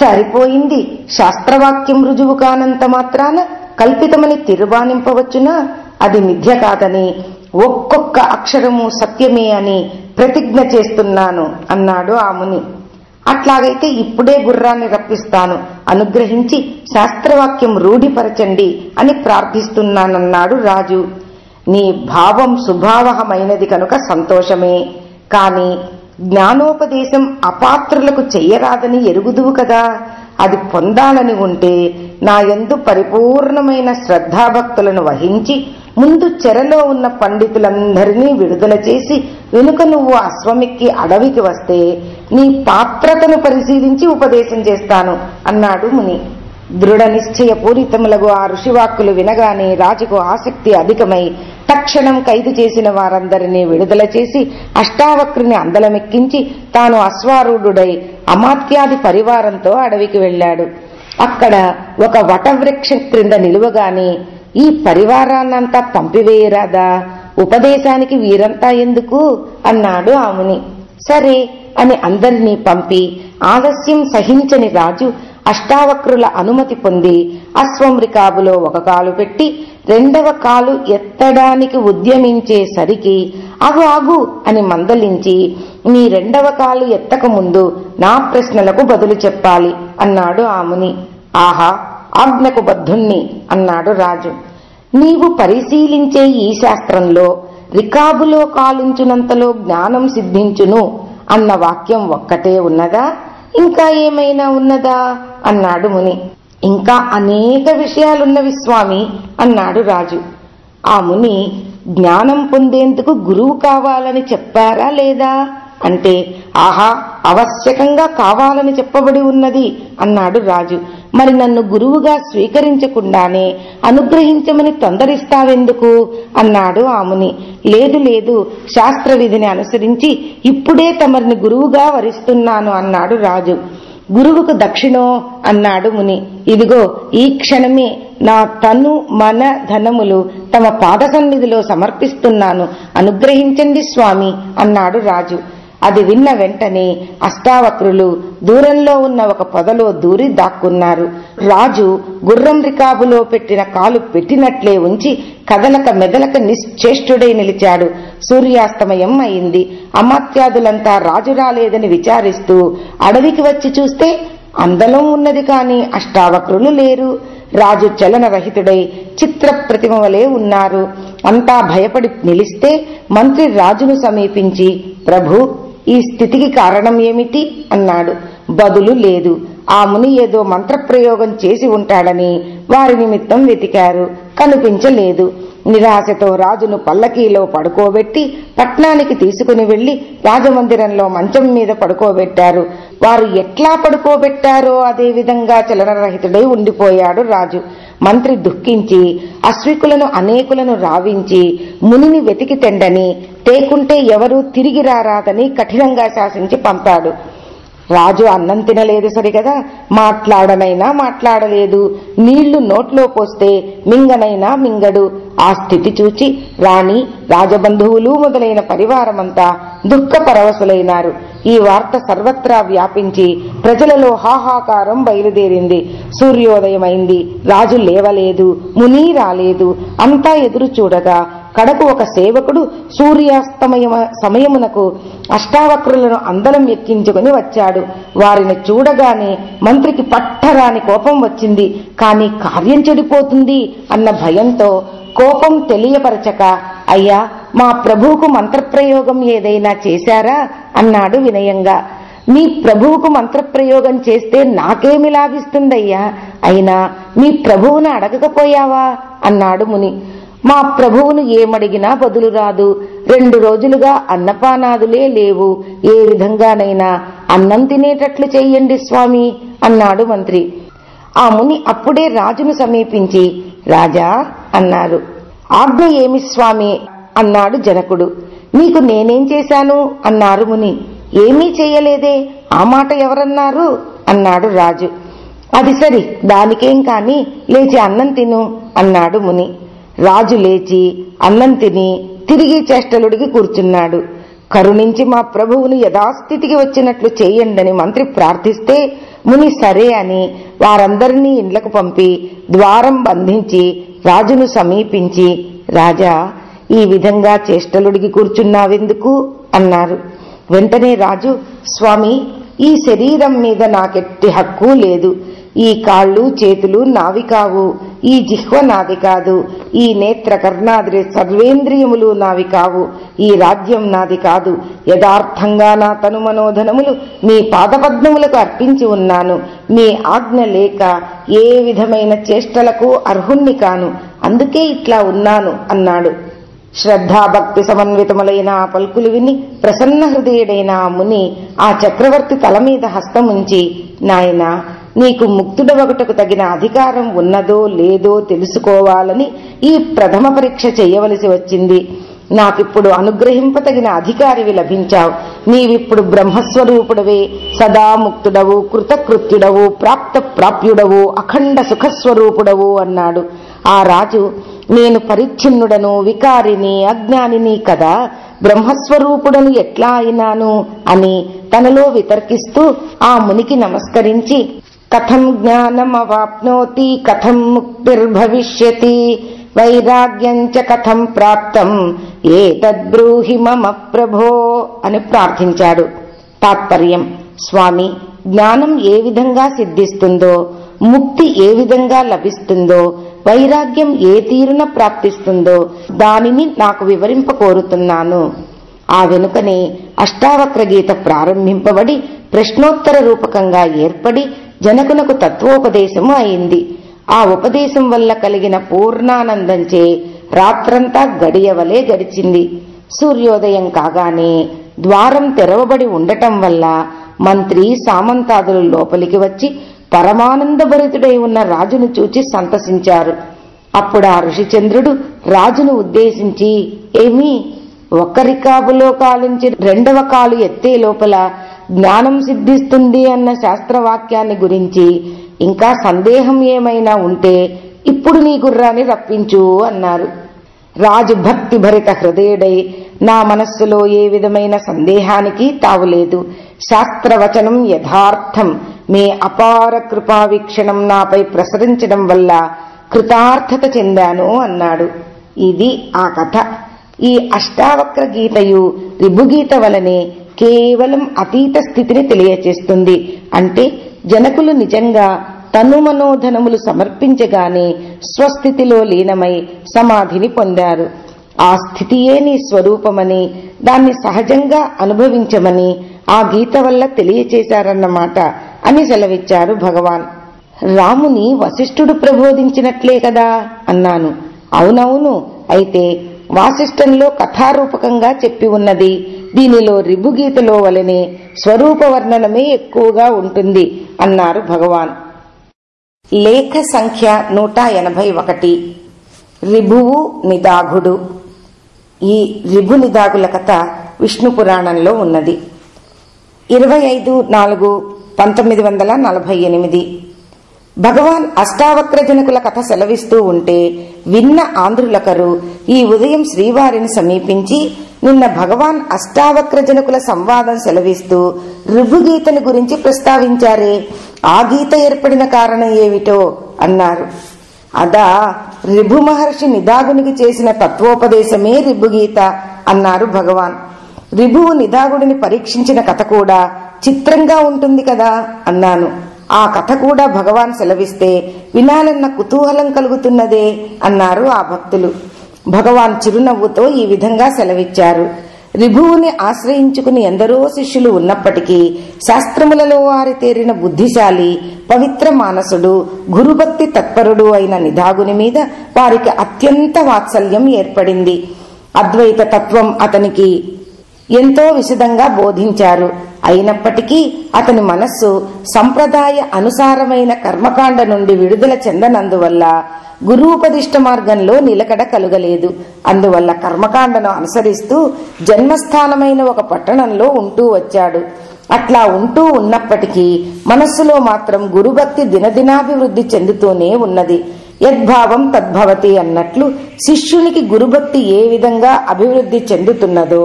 సరిపోయింది. శాస్త్రవాక్యం రుజువు కానంత మాత్రాన కల్పితమని తిరుబానింపవచ్చునా అది మిథ్య కాదని ఒక్కొక్క అక్షరము సత్యమే అని ప్రతిజ్ఞ చేస్తున్నాను అన్నాడు ఆ ముని. అట్లాగైతే ఇప్పుడే గుర్రాన్ని రప్పిస్తాను. అనుగ్రహించి శాస్త్రవాక్యం రూఢిపరచండి అని ప్రార్థిస్తున్నానన్నాడు రాజు. నీ భావం సుభావహమైనది కనుక సంతోషమే. కాని జ్ఞానోపదేశం అపాత్రులకు చెయ్యరాదని ఎరుగుదువు కదా. అది పొందాలని ఉంటే నా యందు పరిపూర్ణమైన శ్రద్ధాభక్తులను వహించి ముందు చెరలో ఉన్న పండితులందరినీ విడుదల చేసి వెనుక నువ్వు అశ్వమిక్కి అడవికి వస్తే నీ పాత్రతను పరిశీలించి ఉపదేశం చేస్తాను అన్నాడు ముని. దృఢ నిశ్చయపూరితములగు ఆ ఋషివాక్కులు వినగానే రాజుకు ఆసక్తి అధికమై తక్షణం ఖైదు చేసిన వారందరినీ విడుదల చేసి అష్టావక్రుని అందలమెక్కించి తాను అశ్వారూఢుడై అమాత్యాది పరివారంతో అడవికి వెళ్ళాడు. అక్కడ ఒక వటవృక్షం క్రింద నిలువగానే ఈ పరివారాన్నంతా పంపివేయరాదా? ఉపదేశానికి వీరంతా ఎందుకు? అన్నాడు ఆముని సరే అని అందరినీ పంపి ఆలస్యం సహించని రాజు అష్టావక్రుల అనుమతి పొంది అశ్వమృకాబులో ఒక కాలు పెట్టి రెండవ కాలు ఎత్తడానికి ఉద్యమించేసరికి అగు ఆగు అని మందలించి నీ రెండవ కాలు ఎత్తక ముందు నా ప్రశ్నలకు బదులు చెప్పాలి అన్నాడు ఆముని ఆహా ఆజ్ఞకు బద్ధుణ్ణి అన్నాడు రాజు. నీవు పరిశీలించే ఈ శాస్త్రంలో రికాబులో కాలుంచునంతలో జ్ఞానం సిద్ధించును. అన్న వాక్యం ఒక్కటే ఉన్నదా? ఇంకా ఏమైనా ఉన్నదా? అన్నాడు ముని. ఇంకా అనేక విషయాలున్నవి స్వామి అన్నాడు రాజు. ఆ ముని జ్ఞానం పొందేందుకు గురువు కావాలని చెప్పారా లేదా? అంటే ఆహా ఆవశ్యకంగా కావాలని చెప్పబడి ఉన్నది అన్నాడు రాజు. మరి నన్ను గురువుగా స్వీకరించకుండానే అనుగ్రహించమని తొందరిస్తావెందుకు? అన్నాడు ఆముని లేదు లేదు శాస్త్ర విధిని అనుసరించి ఇప్పుడే తమరిని గురువుగా వరిస్తున్నాను అన్నాడు రాజు. గురువుకు దక్షిణో అన్నాడు ముని. ఇదిగో ఈ క్షణమే నా తను మన ధనములు తమ పాద సన్నిధిలో సమర్పిస్తున్నాను. అనుగ్రహించండి స్వామి అన్నాడు రాజు. అది విన్న వెంటనే అష్టావక్రులు దూరంలో ఉన్న ఒక పొదలో దూరి దాక్కున్నారు. రాజు గుర్రం రికాబులో పెట్టిన కాలు పెట్టినట్లే ఉంచి కదలక మెదలక నిశ్చేష్టుడై నిలిచాడు. సూర్యాస్తమయం అయింది. అమాత్యాదులంతా రాజు రాలేదని విచారిస్తూ అడవికి వచ్చి చూస్తే అందలం ఉన్నది కాని అష్టావక్రులు లేరు. రాజు చలనరహితుడై చిత్ర ప్రతిమ వలె ఉన్నారు. అంతా భయపడి నిలిస్తే మంత్రి రాజును సమీపించి ప్రభు ఈ స్థితికి కారణం ఏమిటి? అన్నాడు. బదులు లేదు. ఆ ముని ఏదో మంత్రప్రయోగం చేసి ఉంటాడని వారి నిమిత్తం వెతికారు. కనిపించలేదు. నిరాశతో రాజును పల్లకీలో పడుకోబెట్టి పట్నానికి తీసుకుని వెళ్ళి రాజమందిరంలో మంచం మీద పడుకోబెట్టారు. వారు ఎట్లా పడుకోబెట్టారో అదేవిధంగా చలనరహితుడై ఉండిపోయాడు రాజు. మంత్రి దుఃఖించి అశ్వికులను అనేకులను రావించి మునిని వెతికి తెండని తేకుంటే ఎవరూ తిరిగి రారాదని కఠినంగా శాసించి పంపాడు. రాజు అన్నం తినలేదు సరిగదా మాట్లాడనైనా మాట్లాడలేదు. నీళ్ళు నోట్లో పోస్తే మింగనైనా మింగడు. ఆ స్థితి చూచి రాణి రాజబంధువులు మొదలైన పరివారమంతా దుఃఖ పరవశులైనారు ఈ వార్త సర్వత్రా వ్యాపించి ప్రజలలో హాహాకారం బయలుదేరింది. సూర్యోదయమైంది. రాజు లేవలేదు. ముని రాలేదు. అంతా ఎదురు చూడగా కడకు ఒక సేవకుడు సూర్యాస్తమయ సమయమునకు అష్టావక్రులను అందలం ఎక్కించుకుని వచ్చాడు. వారిని చూడగానే మంత్రికి పట్టరాని కోపం వచ్చింది. కాని కార్యం చెడిపోతుంది అన్న భయంతో కోపం తెలియపరచక అయ్యా మా ప్రభువుకు మంత్రప్రయోగం ఏదైనా చేశారా? అన్నాడు వినయంగా. మీ ప్రభువుకు మంత్రప్రయోగం చేస్తే నాకేమి లాభిస్తుందయ్యా? అయినా మీ ప్రభువును అడగకపోయావా? అన్నాడు ముని. మా ప్రభువును ఏమడిగినా బదులు రాదు. రెండు రోజులుగా అన్నపానాదులే లేవు. ఏ విధంగానైనా అన్నం తినేటట్లు చెయ్యండి స్వామి అన్నాడు మంత్రి. ఆ ముని అప్పుడే రాజును సమీపించి రాజా అన్నారు. ఆజ్ఞ ఏమి స్వామి? అన్నాడు జనకుడు. నీకు నేనేం చేశాను? అన్నారు ముని. ఏమీ చెయ్యలేదే ఆ మాట ఎవరన్నారు? అన్నాడు రాజు. అది సరి. దానికేం కాని లేచి అన్నం తిను అన్నాడు ముని. రాజు లేచి అన్నం తిని తిరిగి చేష్టలుడికి కూర్చున్నాడు. కరుణించి మా ప్రభువును యథాస్థితికి వచ్చినట్లు చేయండని మంత్రి ప్రార్థిస్తే ముని సరే అని వారందరినీ ఇండ్లకు పంపి ద్వారం బంధించి రాజును సమీపించి రాజా ఈ విధంగా చేష్టలుడికి కూర్చున్నావెందుకు అన్నారు. వెంటనే రాజు స్వామి ఈ శరీరం మీద నాకెట్టి హక్కు లేదు. ఈ కాళ్ళు చేతులు నావి కావు. ఈ జిహ్వ నాది కాదు ఈ నేత్ర కర్ణాద్రి సర్వేంద్రియములు నావి కావు ఈ రాజ్యం నాది కాదు. యథార్థంగా నా తను మనోధనములు మీ పాదపద్మములకు అర్పించి ఉన్నాను. మీ ఆజ్ఞ లేక ఏ విధమైన చేష్టలకు అర్హుణ్ణి కాను. అందుకే ఇట్లా ఉన్నాను అన్నాడు. శ్రద్ధాభక్తి సమన్వితములైన ఆ పలుకులు విని ప్రసన్న హృదయుడైన ఆ ముని ఆ చక్రవర్తి తల మీద హస్తముంచి నాయనా నీకు ముక్తుడవగటకు తగిన అధికారం ఉన్నదో లేదో తెలుసుకోవాలని ఈ ప్రథమ పరీక్ష చేయవలసి వచ్చింది. నాకిప్పుడు అనుగ్రహింపతగిన అధికారివి లభించావు. నీవిప్పుడు బ్రహ్మస్వరూపుడవే. సదా ముక్తుడవు కృతకృత్యుడవు ప్రాప్త ప్రాప్యుడవు అఖండ సుఖస్వరూపుడవు అన్నాడు. ఆ రాజు నేను పరిచ్ఛిన్నుడను వికారిని అజ్ఞానిని కదా బ్రహ్మస్వరూపుడను ఎట్లా అయినాను అని తనలో వితర్కిస్తూ ఆ మునికి నమస్కరించి కథం జ్ఞానమవాప్నోతి కథం ముక్తిర్భవిష్యతి వైరాగ్యం చ కథం ప్రాప్తం ఏ తద్బ్రూహి మమ ప్రభో అని ప్రార్థించాడు. తాత్పర్యం స్వామి జ్ఞానం ఏ విధంగా సిద్ధిస్తుందో ముక్తి ఏ విధంగా లభిస్తుందో వైరాగ్యం ఏ తీరున ప్రాప్తిస్తుందో దానిని నాకు వివరింప కోరుతున్నాను ఆ వెనుకనే అష్టావక్ర గీత ప్రారంభింపబడి ప్రశ్నోత్తర రూపకంగా ఏర్పడి జనకునకు తత్వోపదేశము అయింది ఆ ఉపదేశం వల్ల కలిగిన పూర్ణానందంచే రాత్రంతా గడియవలే గడిచింది. సూర్యోదయం కాగానే ద్వారం తెరవబడి ఉండటం వల్ల మంత్రి సామంతాదులు లోపలికి వచ్చి పరమానందభరితుడై ఉన్న రాజును చూచి సంతసించారు. అప్పుడు ఆ ఋషిచంద్రుడు రాజును ఉద్దేశించి ఏమి ఒక్క రికాబులో కాలుంచి రెండవ కాలు ఎత్తే లోపల జ్ఞానం సిద్ధిస్తుంది అన్న శాస్త్రవాక్యాన్ని గురించి ఇంకా సందేహం ఏమైనా ఉంటే ఇప్పుడు నీ గుర్రాన్ని రప్పించు అన్నారు. రాజు భక్తి భరిత హృదయుడై నా మనస్సులో ఏ విధమైన సందేహానికి తావులేదు శాస్త్రవచనం యథార్థం. మీ అపార కృపావీక్షణం నాపై ప్రసరించడం వల్ల కృతార్థత చెందాను అన్నాడు. ఇది ఆ కథ. ఈ అష్టావక్ర గీతయు రిభుగీత వలనే కేవలం అతీత స్థితిని తెలియచేస్తుంది. అంటే జనకులు నిజంగా తను మనోధనములు సమర్పించగానే స్వస్థితిలో లీనమై సమాధిని పొందారు. ఆ స్థితియే నీ స్వరూపమని దాన్ని సహజంగా అనుభవించమని ఆ గీత వల్ల తెలియచేశారన్నమాట అని సెలవిచ్చారు భగవాన్. రాముని వశిష్ఠుడు ప్రబోధించినట్లే కదా అన్నాను. అవునవును అయితే వాసిష్టంలో కథారూపకంగా చెప్పి ఉన్నది. దీనిలో రిభుగీతలో వలనే స్వరూప వర్ణనమే ఎక్కువగా ఉంటుంది అన్నారు భగవాన్. లేఖ సంఖ్య నూట ఎనభై ఒకటి. రిభువు నిదాఘుడు. ఈ రిభు నిదాగుల కథ విష్ణు పురాణంలో ఉన్నది. ఇరవై ఐదు నాలుగు పంతొమ్మిది వందల నలభై ఎనిమిది. భగవాన్ అష్టావక్రజనకుల కథ సెలవిస్తూ ఉంటే విన్న ఆంధ్రులకరు ఈ ఉదయం శ్రీవారిని సమీపించి నిన్న భగవాన్ అష్టావక్రజనకుల సంవాదం సెలవిస్తూ ఋభుగీతని గురించి ప్రస్తావించారే. ఆ గీత ఏర్పడిన కారణం ఏమిటో అన్నారు. అదా రిభు మహర్షి నిదాగునికి చేసిన తత్వోపదేశమే రిభుగీత అన్నారు భగవాన్. రిభువు నిదాగుడిని పరీక్షించిన కథ కూడా చిత్రంగా ఉంటుంది కదా అన్నాను. ఆ కథ కూడా భగవాన్ సెలవిస్తే వినాలన్న కుతూహలం కలుగుతున్నదే అన్నారు ఆ భక్తులు. భగవాన్ చిరునవ్వుతో ఈ విధంగా సెలవిచ్చారు. రిభువుని ఆశ్రయించుకుని ఎందరో శిష్యులు ఉన్నప్పటికీ శాస్త్రములలో వారితేరిన బుద్ధిశాలి పవిత్ర మానసుడు గురుభక్తి తత్పరుడు అయిన నిధాగుని మీద వారికి అత్యంత వాత్సల్యం ఏర్పడింది. అద్వైత తత్వం అతనికి ఎంతో విశదంగా బోధించారు. అయినప్పటికీ అతని మనస్సు సంప్రదాయ అనుసారమైన కర్మకాండ నుండి విడుదల చెందనందువల్ల గురువుపదిష్ట మార్గంలో నిలకడ కలుగలేదు. అందువల్ల కర్మకాండను అనుసరిస్తూ జన్మస్థానమైన ఒక పట్టణంలో ఉంటూ వచ్చాడు. అట్లా ఉంటూ ఉన్నప్పటికీ మనస్సులో మాత్రం గురుభక్తి దినదినాభివృద్ధి చెందుతూనే ఉన్నది. యద్భావం తద్భవతి అన్నట్లు శిష్యునికి గురుభక్తి ఏ విధంగా అభివృద్ధి చెందుతున్నదో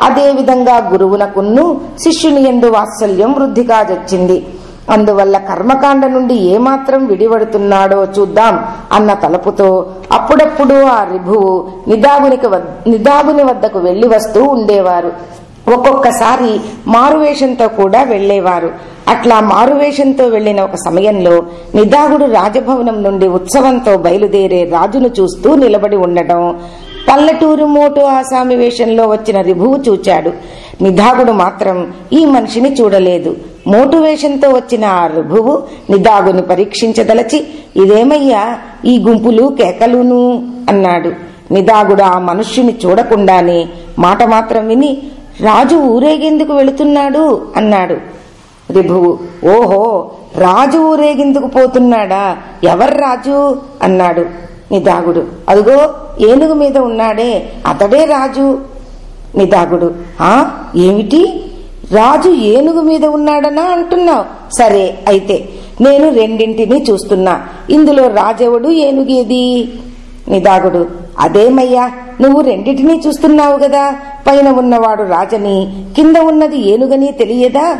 అదేవిధంగా గురువునకున్ను శిష్యుని ఎందు వాత్సల్యం వృద్ధి కాజొచ్చింది. అందువల్ల కర్మకాండ నుండి ఏమాత్రం విడివడుతున్నాడో చూద్దాం అన్న తలపుతో అప్పుడప్పుడు ఆ రిభువు నిదాగునికి నిదాగుని వద్దకు వెళ్ళి వస్తూ ఉండేవారు. ఒక్కొక్కసారి మారువేషంతో కూడా వెళ్ళేవారు అట్లా మారువేషంతో వెళ్ళిన ఒక సమయంలో నిదాగుడు రాజభవనం నుండి ఉత్సవంతో బయలుదేరే రాజును చూస్తూ నిలబడి ఉండటం పల్లెటూరు మోటు ఆసామి వేషంలో వచ్చిన రిభువు చూచాడు. నిదాగుడు మాత్రం ఈ మనిషిని చూడలేదు. మోటు వేషంతో వచ్చిన ఆ రిభువు నిదాగుని పరీక్షించదలచి ఇదేమయ్యా ఈ గుంపులు కేకలును? అన్నాడు. నిదాగుడు ఆ మనుష్యుని చూడకుండానే మాట మాత్రం విని రాజు ఊరేగేందుకు వెళుతున్నాడు అన్నాడు. రిభువు ఓహో రాజు ఊరేగిందుకు పోతున్నాడా? ఎవరు రాజు? అన్నాడు నిదాగుడు. అదిగో ఏనుగు మీద ఉన్నాడే అతడే రాజు. నిదాగుడు ఆ ఏమిటి? రాజు ఏనుగు మీద ఉన్నాడనా అంటున్నావు? సరే అయితే నేను రెండింటినీ చూస్తున్నా. ఇందులో రాజెవడు ఏనుగేది? నిదాగుడు అదేమయ్యా? నువ్వు రెండిటినీ చూస్తున్నావు గదా? పైన ఉన్నవాడు రాజని కింద ఉన్నది ఏనుగని తెలియదా?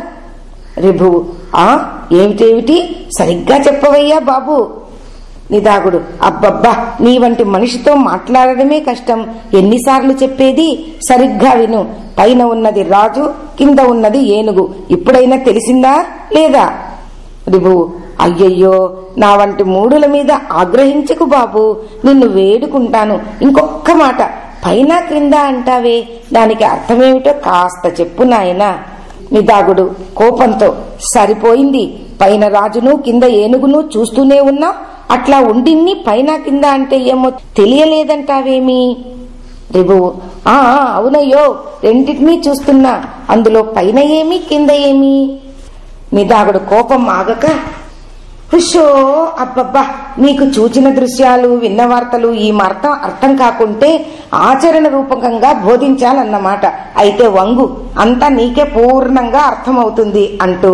రిభువు ఆ? ఏమిటేమిటి? సరిగ్గా చెప్పవయ్యా బాబు. నిదాగుడు అబ్బబ్బా నీ వంటి మనిషితో మాట్లాడడమే కష్టం. ఎన్నిసార్లు చెప్పేది? సరిగ్గా విను. పైన ఉన్నది రాజు కింద ఉన్నది ఏనుగు. ఇప్పుడైనా తెలిసిందా? లేదా? రిభువు అయ్యయ్యో నా వంటి మూడుల మీద ఆగ్రహించకు బాబు. నిన్ను వేడుకుంటాను. ఇంకొక్క మాట. పైన క్రింద అంటావే. దానికి అర్థమేమిటో కాస్త చెప్పు నాయనా. నిదాగుడు కోపంతో సరిపోయింది. పైన రాజును కింద ఏనుగును చూస్తూనే ఉన్నా. అట్లా ఉండిన్ని పైన కింద అంటే ఏమో తెలియలేదంటావేమి? రిభువు ఆ అవునయ్యో. రెండింటినీ చూస్తున్నా. అందులో పైన ఏమి కింద ఏమి? నిదాగుడు కోపం ఆగక హుషో అబ్బబ్బా నీకు చూచిన దృశ్యాలు విన్న వార్తలు ఈ మార్తం అర్థం కాకుంటే ఆచరణ రూపకంగా బోధించాలన్నమాట. అయితే వంగు అంతా నీకే పూర్ణంగా అర్థమవుతుంది అంటూ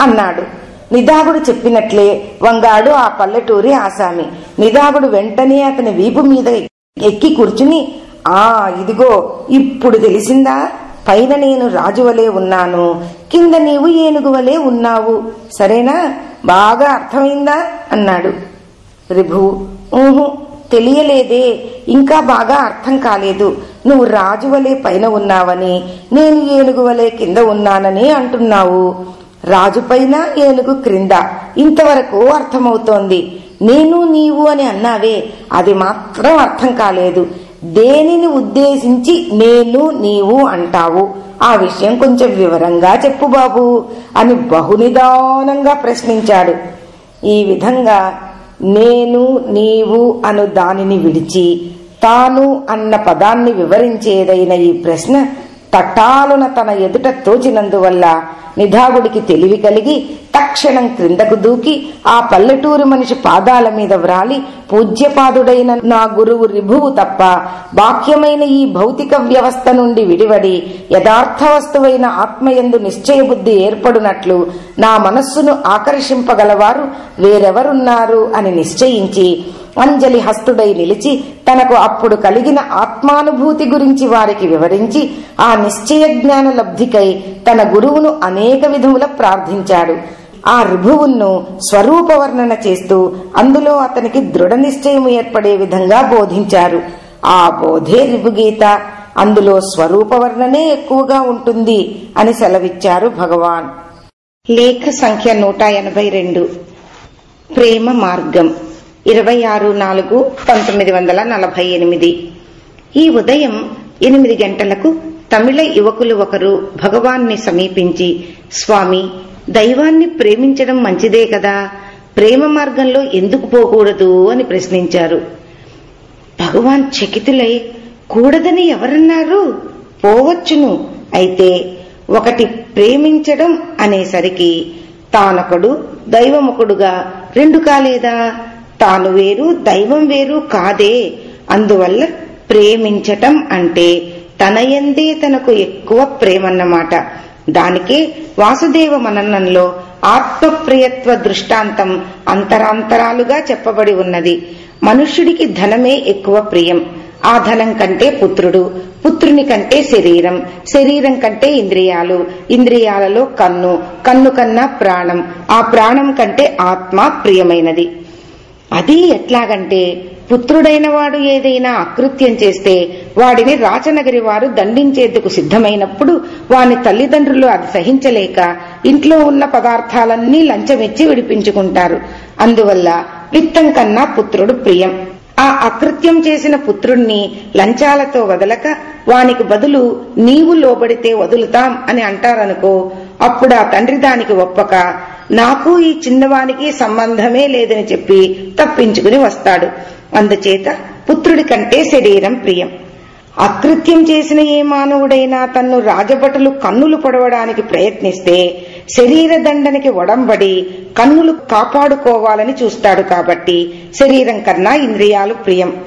అన్నాడు. నిదాగుడు చెప్పినట్లే వంగాడు ఆ పల్లెటూరి ఆసామి. నిదాగుడు వెంటనే అతని వీపు మీద ఎక్కి కూర్చుని ఆ ఇదిగో ఇప్పుడు తెలిసిందా? పైన నేను రాజువలే ఉన్నాను కింద నీవు ఏనుగువలే ఉన్నావు. సరేనా? బాగా అర్థమైందా? అన్నాడు. రిభువు ఊహు తెలియలేదే. ఇంకా బాగా అర్థం కాలేదు. నువ్వు రాజువలే పైన ఉన్నావని నేను ఏనుగువలే కింద ఉన్నానని అంటున్నావు. రాజు పైన ఏనుగు క్రింద. ఇంతవరకు అర్థమవుతోంది. నేను నీవు అని అన్నావే. అది మాత్రం అర్థం కాలేదు. దేనిని ఉద్దేశించి నేను నీవు అంటావు? ఆ విషయం కొంచెం వివరంగా చెప్పు బాబు అని బహునిదానంగా ప్రశ్నించాడు. ఈ విధంగా నేను నీవు అను దానిని విడిచి తాను అన్న పదాన్ని వివరించేదైన ఈ ప్రశ్న తటాలున తన ఎదుట తోచినందువల్ల నిధాగుడికి తెలివి కలిగి తక్షణం క్రిందకు దూకి ఆ పల్లెటూరు మనిషి పాదాల మీద వ్రాలి పూజ్యపాదుడైన నా గురువు రిభువు తప్ప బాహ్యమైన ఈ భౌతిక వ్యవస్థ నుండి విడివడి యథార్థ వస్తువైన ఆత్మయందు నిశ్చయ బుద్ధి ఏర్పడునట్లు నా మనస్సును ఆకర్షింపగలవారు వేరెవరున్నారు అని నిశ్చయించి అంజలి హస్తుడై నిలిచి తనకు అప్పుడు కలిగిన ఆత్మానుభూతి గురించి వారికి వివరించి ఆ నిశ్చయ జ్ఞాన లబ్ధికై తన గురువును అనేక విధముల ప్రార్థించాడు. ఆ రిభువును స్వరూప వర్ణన చేస్తూ అందులో అతనికి దృఢ నిశ్చయం ఏర్పడే విధంగా బోధించారు. ఆ బోధే రిభుగీత అందులో స్వరూప వర్ణనే ఎక్కువగా ఉంటుంది అని సెలవిచ్చారు భగవాన్. లేఖ సంఖ్య నూట ఎనభై రెండు. ప్రేమ మార్గం. ఇరవై ఆరు నాలుగు పంతొమ్మిది వందల నలభై ఎనిమిది. ఈ ఉదయం ఎనిమిది గంటలకు తమిళ యువకులు ఒకరు భగవాన్ని సమీపించి స్వామి దైవాన్ని ప్రేమించడం మంచిదే కదా ప్రేమ మార్గంలో ఎందుకు పోకూడదు? అని ప్రశ్నించారు. భగవాన్ చకితులై కూడదని ఎవరన్నారు? పోవచ్చును. అయితే ఒకటి ప్రేమించడం అనేసరికి తానొకడు దైవముకుడుగా రెండు కాలేదా? తాను వేరు దైవం వేరు కాదే. అందువల్ల ప్రేమించటం అంటే తనయందే తనకు ఎక్కువ ప్రేమన్నమాట. దానికే వాసుదేవ మననంలో ఆత్మప్రియత్వ దృష్టాంతం అంతరాంతరాలుగా చెప్పబడి ఉన్నది. మనుష్యుడికి ధనమే ఎక్కువ ప్రియం. ఆ ధనం కంటే పుత్రుడు పుత్రుని కంటే శరీరం శరీరం కంటే ఇంద్రియాలు ఇంద్రియాలలో కన్ను కన్ను కన్నా ప్రాణం ఆ ప్రాణం కంటే ఆత్మ ప్రియమైనది. అది ఎట్లాగంటే పుత్రుడైన వాడు ఏదైనా అకృత్యం చేస్తే వాడిని రాచనగరి వారు దండించేందుకు సిద్ధమైనప్పుడు వాని తల్లిదండ్రులు అది సహించలేక ఇంట్లో ఉన్న పదార్థాలన్నీ లంచమిచ్చి విడిపించుకుంటారు. అందువల్ల విత్తం కన్నా పుత్రుడు ప్రియం. ఆ అకృత్యం చేసిన పుత్రుణ్ణి లంచాలతో వదలక వానికి బదులు నీవు లోబడితే వదులుతాం అని అంటారనుకో అప్పుడు ఆ తండ్రి దానికి ఒప్పక నాకు ఈ చిన్నవానికి సంబంధమే లేదని చెప్పి తప్పించుకుని వస్తాడు. అందుచేత పుత్రుడి కంటే శరీరం ప్రియం. అకృత్యం చేసిన ఏ మానవుడైనా తన్ను రాజభటులు కన్నులు పొడవడానికి ప్రయత్నిస్తే శరీర దండనికి ఒడంబడి కన్నులు కాపాడుకోవాలని చూస్తాడు కాబట్టి శరీరం కన్నా ఇంద్రియాలు ప్రియం.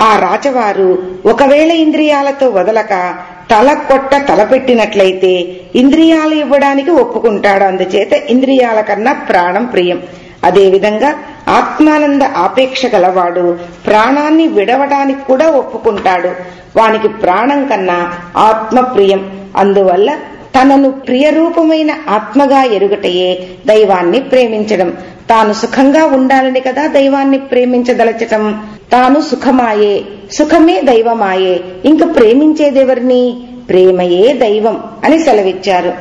ఆ రాజవారు ఒకవేళ ఇంద్రియాలతో వదలక తల కొట్ట తలపెట్టినట్లయితే ఇంద్రియాలు ఇవ్వడానికి ఒప్పుకుంటాడు. అందుచేత ఇంద్రియాల కన్నా ప్రాణం ప్రియం. అదేవిధంగా ఆత్మానంద ఆపేక్ష గలవాడు ప్రాణాన్ని విడవడానికి కూడా ఒప్పుకుంటాడు. వానికి ప్రాణం కన్నా ఆత్మ ప్రియం. అందువల్ల తనను ప్రియరూపమైన ఆత్మగా ఎరుగటయే దైవాన్ని ప్రేమించడం. తాను సుఖంగా ఉండాలని కదా దైవాన్ని ప్రేమించదలచటం. తాను సుఖమాయే సుఖమే దైవమాయే ఇంక ప్రేమించేదెవరిని? ప్రేమయే దైవం అని సెలవిచ్చారు.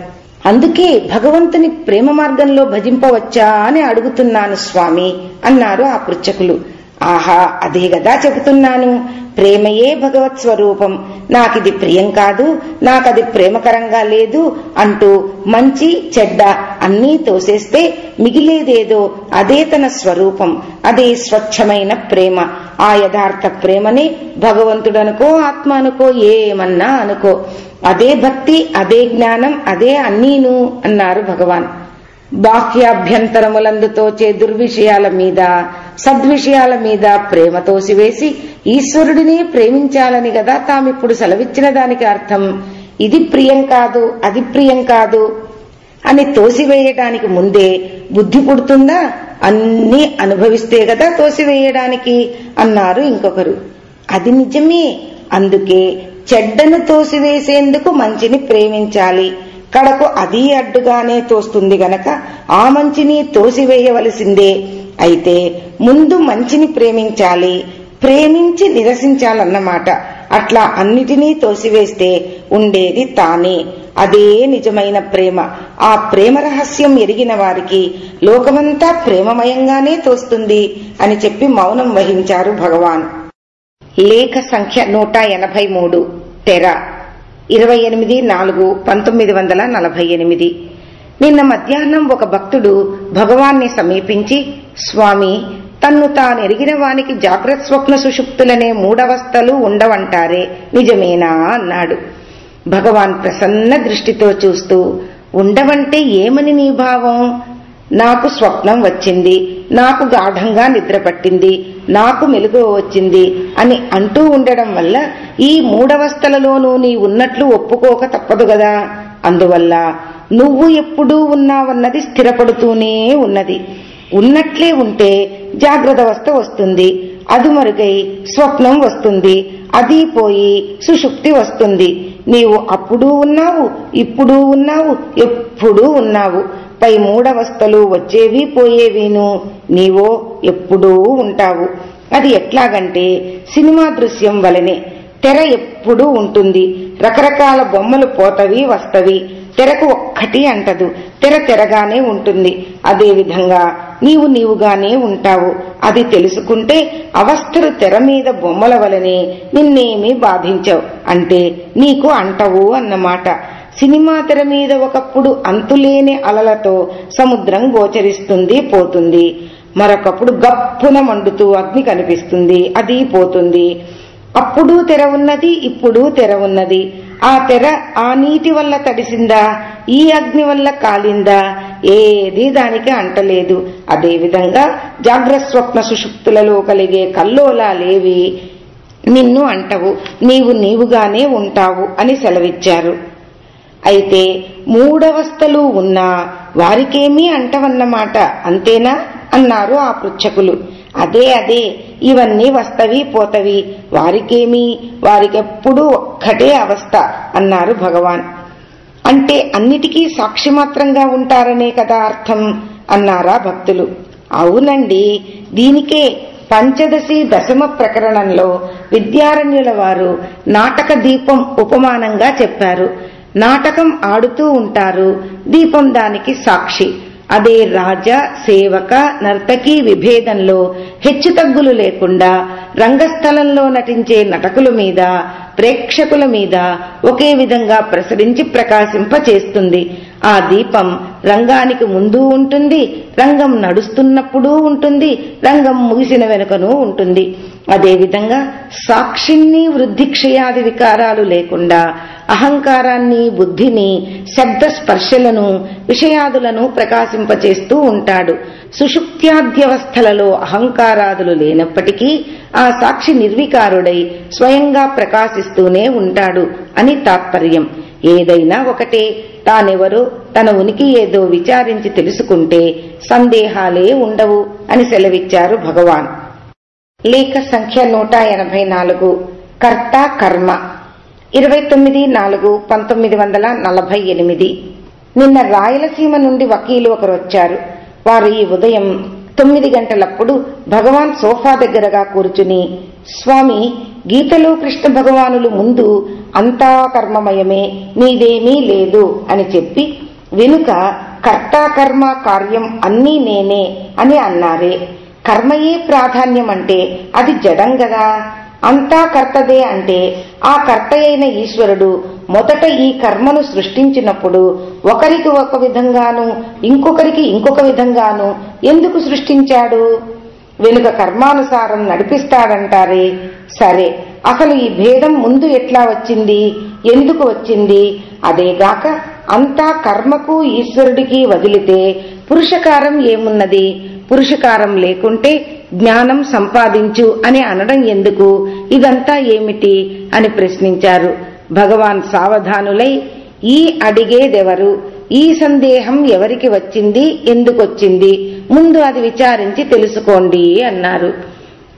అందుకే భగవంతుని ప్రేమ మార్గంలో భజింపవచ్చా అని అడుగుతున్నాను స్వామి అన్నారు ఆ పృచ్చకులు ఆహా అదే గదా చెబుతున్నాను. ప్రేమయే భగవత్ స్వరూపం. నాకిది ప్రియం కాదు నాకది ప్రేమకరంగా లేదు అంటూ మంచి చెడ్డ అన్నీ తోసేస్తే మిగిలేదేదో అదే తన స్వరూపం. అదే స్వచ్ఛమైన ప్రేమ. ఆ యథార్థ ప్రేమనే భగవంతుడనుకో ఆత్మ అనుకో ఏమన్నా అనుకో. అదే భక్తి అదే జ్ఞానం అదే అన్నీను అన్నారు భగవాన్. బాహ్యాభ్యంతరములందుతో చే దుర్విషయాల మీద సద్విషయాల మీద ప్రేమ తోసివేసి ఈశ్వరుడిని ప్రేమించాలని గదా తామిప్పుడు సెలవిచ్చిన దానికి అర్థం ఇది ప్రియం కాదు అది ప్రియం కాదు అని తోసివేయడానికి ముందే బుద్ధి పుడుతుందా? అన్నీ అనుభవిస్తే గదా తోసివేయడానికి అన్నారు ఇంకొకరు. అది నిజమే అందుకే చెడ్డను తోసివేసేందుకు మంచిని ప్రేమించాలి. ఎక్కడకు అది అడ్డుగానే తోస్తుంది గనక ఆ మంచిని తోసివేయవలసిందే. అయితే ముందు మంచిని ప్రేమించాలి ప్రేమించి నిరసించాలన్నమాట. అట్లా అన్నిటినీ తోసివేస్తే ఉండేది తానే. అదే నిజమైన ప్రేమ. ఆ ప్రేమ రహస్యం ఎరిగిన వారికి లోకమంతా ప్రేమమయంగానే తోస్తుంది అని చెప్పి మౌనం వహించారు భగవాన్. లేఖ సంఖ్య నూట ఎనభై మూడు తెర. ఇరవై ఎనిమిది నాలుగు పంతొమ్మిది వందల నలభై ఎనిమిది. నిన్న మధ్యాహ్నం ఒక భక్తుడు భగవాన్ని సమీపించి స్వామి తన్ను తానెరిగిన వానికి జాగ్రత్త స్వప్న సుషుప్తులనే మూడవస్థలు ఉండవంటారే నిజమేనా? అన్నాడు. భగవాన్ ప్రసన్న దృష్టితో చూస్తూ ఉండవంటే ఏమని నీ భావం? నాకు స్వప్నం వచ్చింది నాకు గాఢంగా నిద్ర పట్టింది నాకు మెలుగు వచ్చింది అని అంటూ ఉండడం వల్ల ఈ మూడవస్థలలోనూ నీ ఉన్నట్లు ఒప్పుకోక తప్పదు గదా. అందువల్ల నువ్వు ఎప్పుడూ ఉన్నావన్నది స్థిరపడుతూనే ఉన్నది. ఉన్నట్లే ఉంటే జాగ్రత్త అవస్థ వస్తుంది. అది మరుగై స్వప్నం వస్తుంది. అది పోయి సుషుప్తి వస్తుంది. నీవు అప్పుడు ఉన్నావు ఇప్పుడు ఉన్నావు ఎప్పుడూ ఉన్నావు. పై మూడవస్థలు వచ్చేవి పోయేవిను? నీవో ఎప్పుడూ ఉంటావు. అది ఎట్లాగంటే సినిమా దృశ్యం వలనే తెర ఎప్పుడూ ఉంటుంది. రకరకాల బొమ్మలు పోతవి వస్తవి. తెరకు ఒక్కటి అంటదు. తెర తెరగానే ఉంటుంది. అదేవిధంగా నీవు నీవుగానే ఉంటావు. అది తెలుసుకుంటే అవస్థలు తెర మీద బొమ్మల వలనే నిన్నేమీ బాధించవు. అంటే నీకు అంటవు అన్నమాట. సినిమా తెర మీద ఒకప్పుడు అంతులేని అలలతో సముద్రం గోచరిస్తుంది పోతుంది. మరొకప్పుడు గప్పున మండుతూ అగ్ని కనిపిస్తుంది అది పోతుంది. అప్పుడు తెర ఉన్నది ఇప్పుడు తెర ఉన్నది. ఆ తెర ఆ నీటి వల్ల తడిసిందా ఈ అగ్ని వల్ల కాలిందా ఏది దానికి అంటలేదు. అదేవిధంగా జాగ్రత్త స్వప్న సుషుప్తులలో కలిగే కల్లోలాలేవి నిన్ను అంటవు నీవు నీవుగానే ఉంటావు అని సెలవిచ్చారు. అయితే మూడవస్థలు ఉన్నా వారికేమీ అంటవన్నమాట. అంతేనా? అన్నారు ఆ పృచ్ఛకులు. అదే అదే ఇవన్నీ వస్తవి పోతవి. వారికేమీ? వారికెప్పుడూ ఒక్కటే అవస్థ అన్నారు భగవాన్. అంటే అన్నిటికీ సాక్షి మాత్రంగా ఉంటారనే కదా అర్థం అన్నారా భక్తులు. అవునండి దీనికే పంచదశి దశమ ప్రకరణంలో విద్యారణ్యుల వారు నాటక దీపం ఉపమానంగా చెప్పారు. నాటకం ఆడుతూ ఉంటారు. దీపం దానికి సాక్షి. అదే రాజ సేవక నర్తకి విభేదంలో హెచ్చుతగ్గులు లేకుండా రంగస్థలంలో నటించే నటకుల మీద ప్రేక్షకుల మీద ఒకే విధంగా ప్రసరించి ప్రకాశింపచేస్తుంది. ఆ దీపం రంగానికి ముందు ఉంటుంది రంగం నడుస్తున్నప్పుడు ఉంటుంది రంగం ముగిసిన వెనుకను ఉంటుంది. అదేవిధంగా సాక్షిని వృద్ధిక్షయాది వికారాలు లేకుండా అహంకారాన్ని బుద్ధిని శబ్ద స్పర్శలను విషయాదులను ప్రకాశింపచేస్తూ ఉంటాడు. సుషుప్త్యాద్యవస్థలలో అహంకారాదులు లేనప్పటికీ ఆ సాక్షి నిర్వికారుడై స్వయంగా ప్రకాశిస్తూనే ఉంటాడు అని తాత్పర్యం. ఏదైనా ఒకటే. తానెవరో తన ఉనికి ఏదో విచారించి తెలుసుకుంటే సందేహాలే ఉండవు అని సెలవిచ్చారు భగవాన్. లేఖ సంఖ్య నూట ఎనభై నాలుగు. కర్త కర్మ. ఇరవై తొమ్మిది నాలుగు పంతొమ్మిది వందల నలభై ఎనిమిది. నిన్న రాయలసీమ నుండి వకీలు ఒకరు వచ్చారు. వారు ఈ ఉదయం తొమ్మిది గంటలప్పుడు భగవాన్ సోఫా దగ్గరగా కూర్చుని స్వామి గీతలో కృష్ణ భగవానులు ముందు అంతా కర్మమయమే నీదేమీ లేదు అని చెప్పి వెనుక కర్తాకర్మ కార్యం అన్నీ నేనే అని అన్నారే. కర్మయే ప్రాధాన్యం అంటే అది జడం గదా? అంతా కర్తదే అంటే ఆ కర్త అయిన ఈశ్వరుడు మొదట ఈ కర్మను సృష్టించినప్పుడు ఒకరికి ఒక విధంగాను ఇంకొకరికి ఇంకొక విధంగాను ఎందుకు సృష్టించాడు? వెనుక కర్మానుసారం నడిపిస్తాడంటారే. సరే అసలు ఈ భేదం ముందు ఎట్లా వచ్చింది? ఎందుకు వచ్చింది? అదేగాక అంతా కర్మకు ఈశ్వరుడికి వదిలితే పురుషకారం ఏమున్నది? పురుషకారం లేకుంటే జ్ఞానం సంపాదించు అని అనడం ఎందుకు? ఇదంతా ఏమిటి? అని ప్రశ్నించారు. భగవాన్ సావధానులై ఈ అడిగేదెవరు? ఈ సందేహం ఎవరికి వచ్చింది? ఎందుకొచ్చింది? ముందు అది విచారించి తెలుసుకోండి అన్నారు.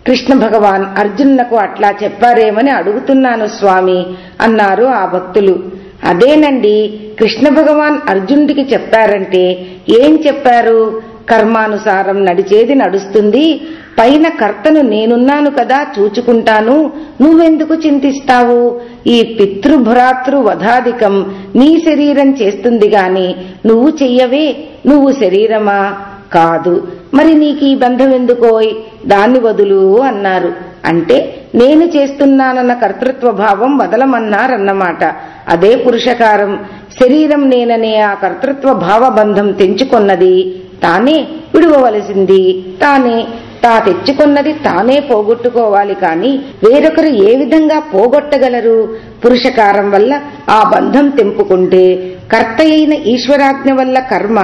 కృష్ణ భగవాన్ అర్జునులకు అట్లా చెప్పారేమని అడుగుతున్నాను స్వామి అన్నారు ఆ భక్తులు. అదేనండి కృష్ణ భగవాన్ అర్జునుడికి చెప్పారంటే ఏం చెప్పారు? కర్మానుసారం నడిచేది నడుస్తుంది పైన కర్తను నేనున్నాను కదా చూచుకుంటాను నువ్వెందుకు చింతిస్తావు? ఈ పితృభ్రాతృ వధాధికం నీ శరీరం చేస్తుంది గాని నువ్వు చెయ్యవే నువ్వు శరీరమా? కాదు. మరి నీకు ఈ బంధం ఎందుకోయ్? దాన్ని వదులు అన్నారు. అంటే నేను చేస్తున్నానన్న కర్తృత్వ భావం వదలమన్నారన్నమాట. అదే పురుషకారం. శరీరం నేననే ఆ కర్తృత్వ భావబంధం తెంచుకొన్నది. తానే విడువవలసింది. తానే తా తెచ్చుకున్నది తానే పోగొట్టుకోవాలి కాని వేరొకరు ఏ విధంగా పోగొట్టగలరు? పురుషకారం వల్ల ఆ బంధం తెంపుకుంటే కర్త అయిన ఈశ్వరాజ్ఞ వల్ల కర్మ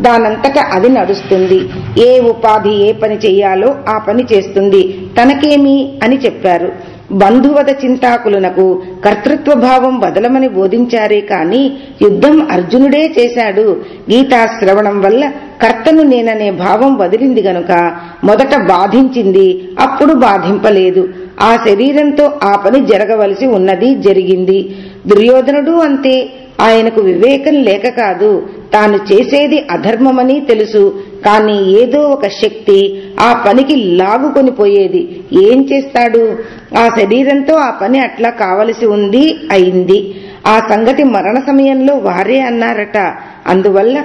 దానంతట అది నడుస్తుంది. ఏ ఉపాధి ఏ పని చెయ్యాలో ఆ పని చేస్తుంది. తనకేమి అని చెప్పారు. బంధువద చింతాకులునకు కర్తృత్వ భావం బదలమని బోధించారే కాని యుద్ధం అర్జునుడే చేశాడు. గీతా శ్రవణం వల్ల కర్తను నేననే భావం వదిలింది గనుక మొదట బాధించింది అప్పుడు బాధింపలేదు. ఆ శరీరంతో ఆ పని జరగవలసి ఉన్నది జరిగింది. దుర్యోధనుడు అంతే. ఆయనకు వివేకం లేక కాదు తాను చేసేది అధర్మమని తెలుసు కాని ఏదో ఒక శక్తి ఆ పనికి లాగుకొని పోయేది. ఏం చేస్తాడు? ఆ శరీరంతో ఆ పని అట్లా కావలసి ఉంది అయింది. ఆ సంగతి మరణ సమయంలో వారే అన్నారట. అందువల్ల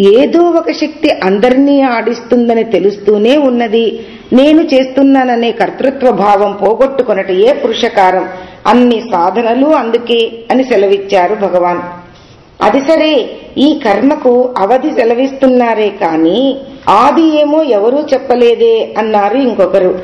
ఏదో ఒక శక్తి అందరినీ ఆడిస్తుందని తెలుస్తూనే ఉన్నది. నేను చేస్తున్నాననే కర్తృత్వ భావం పోగొట్టుకొనట ఏ పురుషకారం. అన్ని సాధనలు అందుకే అని సెలవిచ్చారు భగవాన్. అది సరే ఈ కర్మకు అవధి సెలవిస్తున్నారే కాని ఆది ఏమో ఎవరూ చెప్పలేదే అన్నారు ఇంకొకరు.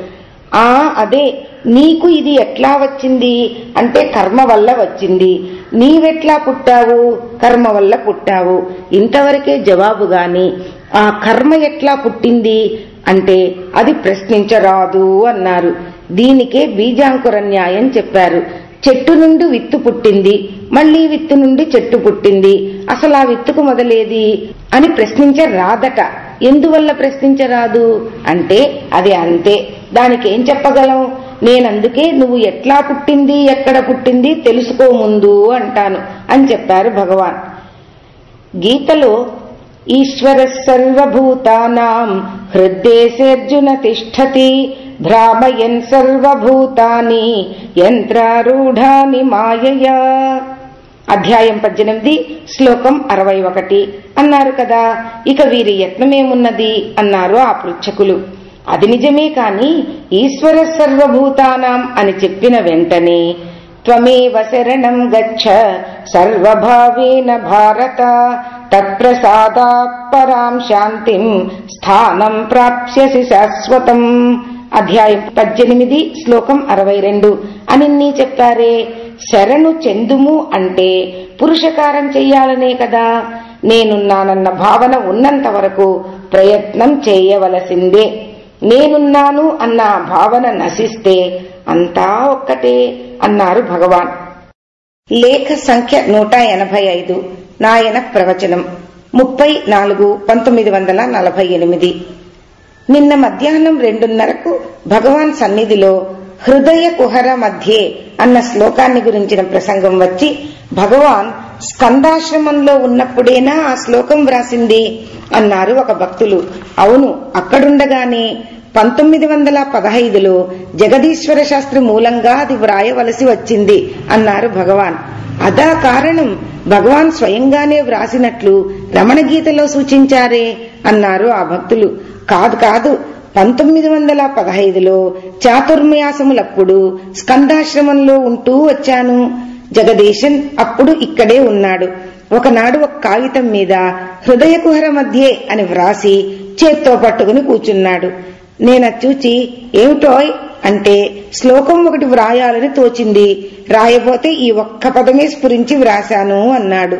ఆ అదే నీకు ఇది ఎట్లా వచ్చింది? అంటే కర్మ వల్ల వచ్చింది. నీవెట్లా పుట్టావు? కర్మ వల్ల పుట్టావు. ఇంతవరకే జవాబు గాని ఆ కర్మ ఎట్లా పుట్టింది? అంటే అది ప్రశ్నించరాదు అన్నారు. దీనికే బీజాంకుర న్యాయం చెప్పారు. చెట్టు నుండి విత్తు పుట్టింది. మళ్ళీ విత్తు నుండి చెట్టు పుట్టింది. అసలు ఆ విత్తుకు మొదలేది? అని ప్రశ్నించరాదట. ఎందువల్ల ప్రశ్నించరాదు? అంటే అది అంతే. దానికేం చెప్పగలం? నేనందుకే నువ్వు ఎట్లా పుట్టింది ఎక్కడ పుట్టింది తెలుసుకో ముందు అంటాను అని చెప్పారు భగవాన్. గీతలో ఈశ్వర సర్వభూతానాం హృద్దేశేర్జున తిష్టతి భ్రామయన్ సర్వభూతాని యంత్రారూఢాని మాయయా అధ్యాయం పద్దెనిమిది శ్లోకం అరవై ఒకటి. అన్నారు కదా ఇక వీరి యత్నమేమున్నది? అన్నారు ఆ పృచ్ఛకులు. అది నిజమే కాని ఈశ్వర సర్వభూతానాం అని చెప్పిన వెంటనే త్వమేవ శరణం గచ్చ సర్వభావేన భారత తత్ప్రసాదాత్ పరాం శాంతిం స్థానం ప్రాప్స్యసి శాశ్వతం. అధ్యాయం పద్దెనిమిది శ్లోకం అరవై రెండు అని నీ చెప్పారే శరణు చెందుము అంటే పురుషకారం చెయ్యాలనే కదా. నేనున్నానన్న భావన ఉన్నంత వరకు ప్రయత్నం చేయవలసిందే. నేనున్నాను అన్న భావన నశిస్తే అంతా ఒక్కటే అన్నారు భగవాన్. లేఖ సంఖ్య నూట ఎనభై ఐదు. నాయన ప్రవచనం. ముప్పై నాలుగు పంతొమ్మిది వందల నలభై ఎనిమిది. నిన్న మధ్యాహ్నం రెండున్నరకు భగవాన్ సన్నిధిలో హృదయ కుహర మధ్యే అన్న శ్లోకాన్ని గురించిన ప్రసంగం వచ్చి భగవాన్ స్కందాశ్రమంలో ఉన్నప్పుడేనా ఆ శ్లోకం వ్రాసింది? అన్నారు ఒక భక్తులు. అవును అక్కడుండగానే పంతొమ్మిది వందల పదహైదులో జగదీశ్వర శాస్త్రి మూలంగా అది వ్రాయవలసి వచ్చింది అన్నారు భగవాన్. అదా కారణం భగవాన్ స్వయంగానే వ్రాసినట్లు రమణ గీతలో సూచించారే అన్నారు ఆ భక్తులు. కాదు కాదు పంతొమ్మిది వందల పదహైదులో చాతుర్మ్యాసములప్పుడు స్కందాశ్రమంలో ఉంటూ వచ్చాను. జగదీశన్ అప్పుడు ఇక్కడే ఉన్నాడు. ఒకనాడు ఒక కాగితం మీద హృదయ కుహర మధ్యే అని వ్రాసి చేత్తో పట్టుకుని కూచున్నాడు నేను చూచి ఏమిటో అంటే శ్లోకం ఒకటి వ్రాయాలని తోచింది. రాయబోతే ఈ ఒక్క పదమే స్ఫురించి వ్రాశాను అన్నాడు.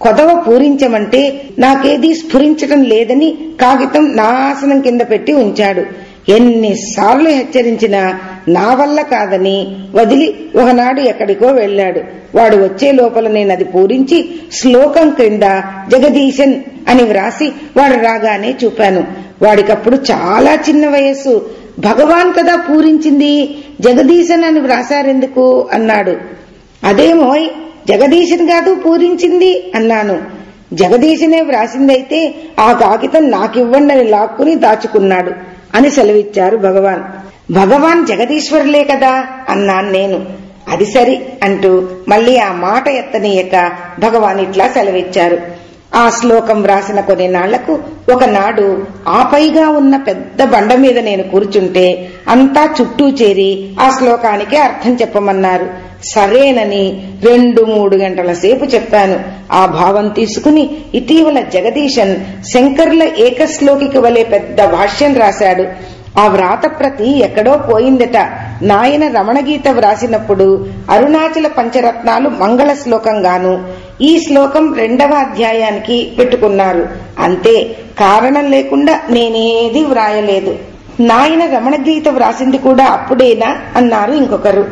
కొదవ పూరించమంటే నాకేదీ స్ఫురించటం లేదని కాగితం నా ఆసనం కింద పెట్టి ఉంచాడు. ఎన్నిసార్లు హెచ్చరించినా నా వల్ల కాదని వదిలి ఒకనాడు ఎక్కడికో వెళ్ళాడు వాడు వచ్చే లోపల నేను అది పూరించి శ్లోకం క్రింద జగదీశన్ అని వ్రాసి వాడు రాగానే చూపాను. వాడికప్పుడు చాలా చిన్న వయస్సు. భగవాన్ కదా పూరించింది. జగదీశన్ అని వ్రాసారెందుకు అన్నాడు. అదేమోయ్ జగదీశన్ కాదు పూరించింది అన్నాను. జగదీశనే వ్రాసిందైతే ఆ కాగితం నాకివ్వండి అని లాక్కుని దాచుకున్నాడు అని సెలవిచ్చారు భగవాన్. భగవాన్ జగదీశ్వరులే కదా అన్నాను నేను. అది సరి అంటూ మళ్ళీ ఆ మాట ఎత్తనీయక భగవాన్ ఇట్లా సెలవిచ్చారు. ఆ శ్లోకం వ్రాసిన కొన్ని నాళ్ళకు ఒకనాడు ఆపైగా ఉన్న పెద్ద బండ మీద నేను కూర్చుంటే అంతా చుట్టూ చేరి ఆ శ్లోకానికి అర్థం చెప్పమన్నారు. సరేనని రెండు మూడు గంటల సేపు చెప్పాను. ఆ భావం తీసుకుని ఇటీవల జగదీశన్ శంకర్ల ఏకశ్లోకికి వలె పెద్ద భాష్యం రాశాడు. ఆ వ్రాత ప్రతి ఎక్కడో పోయిందట. నాయన రమణగీత వ్రాసినప్పుడు అరుణాచల పంచరత్నాలు మంగళ శ్లోకంగాను ఈ శ్లోకం రెండవ అధ్యాయానికి పెట్టుకున్నారు. అంతే కారణం లేకుండా నేనేది వ్రాయలేదు. నాయన రమణగీత వ్రాసింది కూడా అప్పుడేనా? అన్నారు ఇంకొకరు.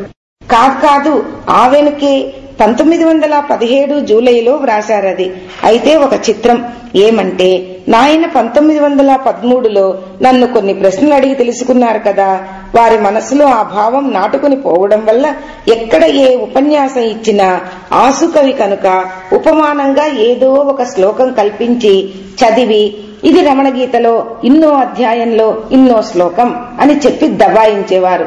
కాదు కాదు ఆ వెనుకే పంతొమ్మిది వందల పదిహేడు జూలైలో వ్రాశారది. అయితే ఒక చిత్రం. ఏమంటే నాయన పంతొమ్మిది వందల పదమూడులో నన్ను కొన్ని ప్రశ్నలు అడిగి తెలుసుకున్నారు కదా. వారి మనసులో ఆ భావం నాటుకుని పోవడం వల్ల ఎక్కడ ఏ ఉపన్యాసం ఇచ్చినా ఆసుకవి కనుక ఉపమానంగా ఏదో ఒక శ్లోకం కల్పించి చదివి ఇది రమణ గీతలో ఇన్నో అధ్యాయంలో ఇన్నో శ్లోకం అని చెప్పి దబాయించేవారు.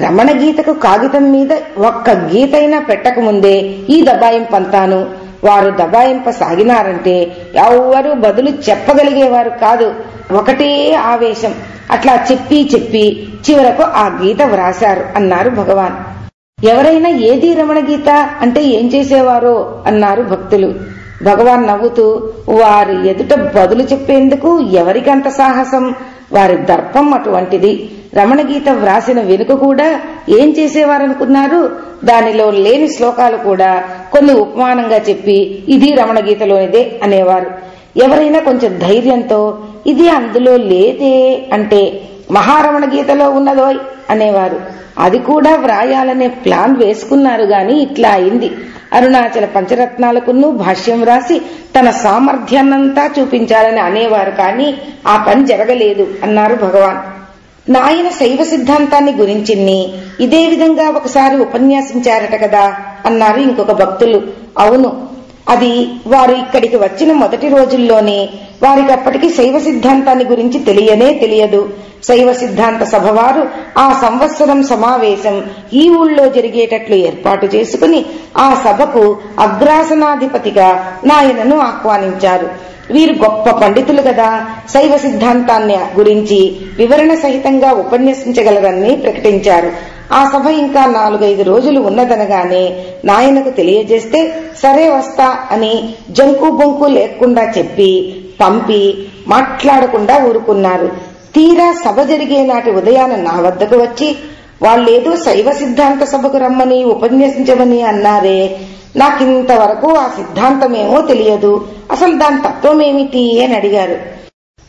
రమణ గీతకు కాగితం మీద ఒక్క గీతైనా పెట్టకముందే ఈ దబాయింపంతాను వారు దబాయింప సాగినారంటే ఎవ్వరూ బదులు చెప్పగలిగేవారు కాదు. ఒకటే ఆవేశం. అట్లా చెప్పి చెప్పి చివరకు ఆ గీత వ్రాశారు అన్నారు భగవాన్. ఎవరైనా ఏది రమణ గీత అంటే ఏం చేసేవారో అన్నారు భక్తులు. భగవాన్ నవ్వుతూ వారు ఎదుట బదులు చెప్పేందుకు ఎవరికంత సాహసం? వారి దర్పం అటువంటిది. రమణగీత వ్రాసిన వెనుక కూడా ఏం చేసేవారనుకున్నారు? దానిలో లేని శ్లోకాలు కూడా కొన్ని ఉపమానంగా చెప్పి ఇది రమణగీతలోనిదే అనేవారు. ఎవరైనా కొంచెం ధైర్యంతో ఇది అందులో లేదే అంటే మహారమణ గీతలో ఉన్నదోయ్ అనేవారు. అది కూడా వ్రాయాలనే ప్లాన్ వేసుకున్నారు గాని ఇట్లా అయింది. అరుణాచల పంచరత్నాలకును భాష్యం వ్రాసి తన సామర్థ్యాన్నంతా చూపించాలని అనేవారు కానీ ఆ పని జరగలేదు అన్నారు భగవాన్. నాయన శైవ సిద్ధాంతాన్ని గురించి ఇదే విధంగా ఒకసారి ఉపన్యాసించారట కదా అన్నారు ఇంకొక భక్తులు. అవును అది వారు ఇక్కడికి వచ్చిన మొదటి రోజుల్లోనే వారికి అప్పటికి శైవ సిద్ధాంతాన్ని గురించి తెలియనే తెలియదు. శైవ సిద్ధాంత సభవారు ఆ సంవత్సరం సమావేశం ఈ ఊళ్ళో జరిగేటట్లు ఏర్పాటు చేసుకుని ఆ సభకు అగ్రాసనాధిపతిగా నాయనను ఆహ్వానించారు. వీరు గొప్ప పండితులు కదా. శైవ సిద్ధాంతాన్ని గురించి వివరణ సహితంగా ఉపన్యసించగలరని ప్రకటించారు. ఆ సభ ఇంకా నాలుగైదు రోజులు ఉన్నదనగానే నాయనకు తెలియజేస్తే సరే వస్తా అని జంకు బొంకు లేకుండా చెప్పి పంపి మాట్లాడకుండా ఊరుకున్నారు. తీరా సభ జరిగే నాటి ఉదయాన నా వద్దకు వచ్చి వాళ్ళేదో శైవ సిద్ధాంత సభకు రమ్మని ఉపన్యసించమని అన్నారే. నాకింతవరకు ఆ సిద్ధాంతమేమో తెలియదు. అసలు దాని తత్వమేమిటి అని అడిగారు.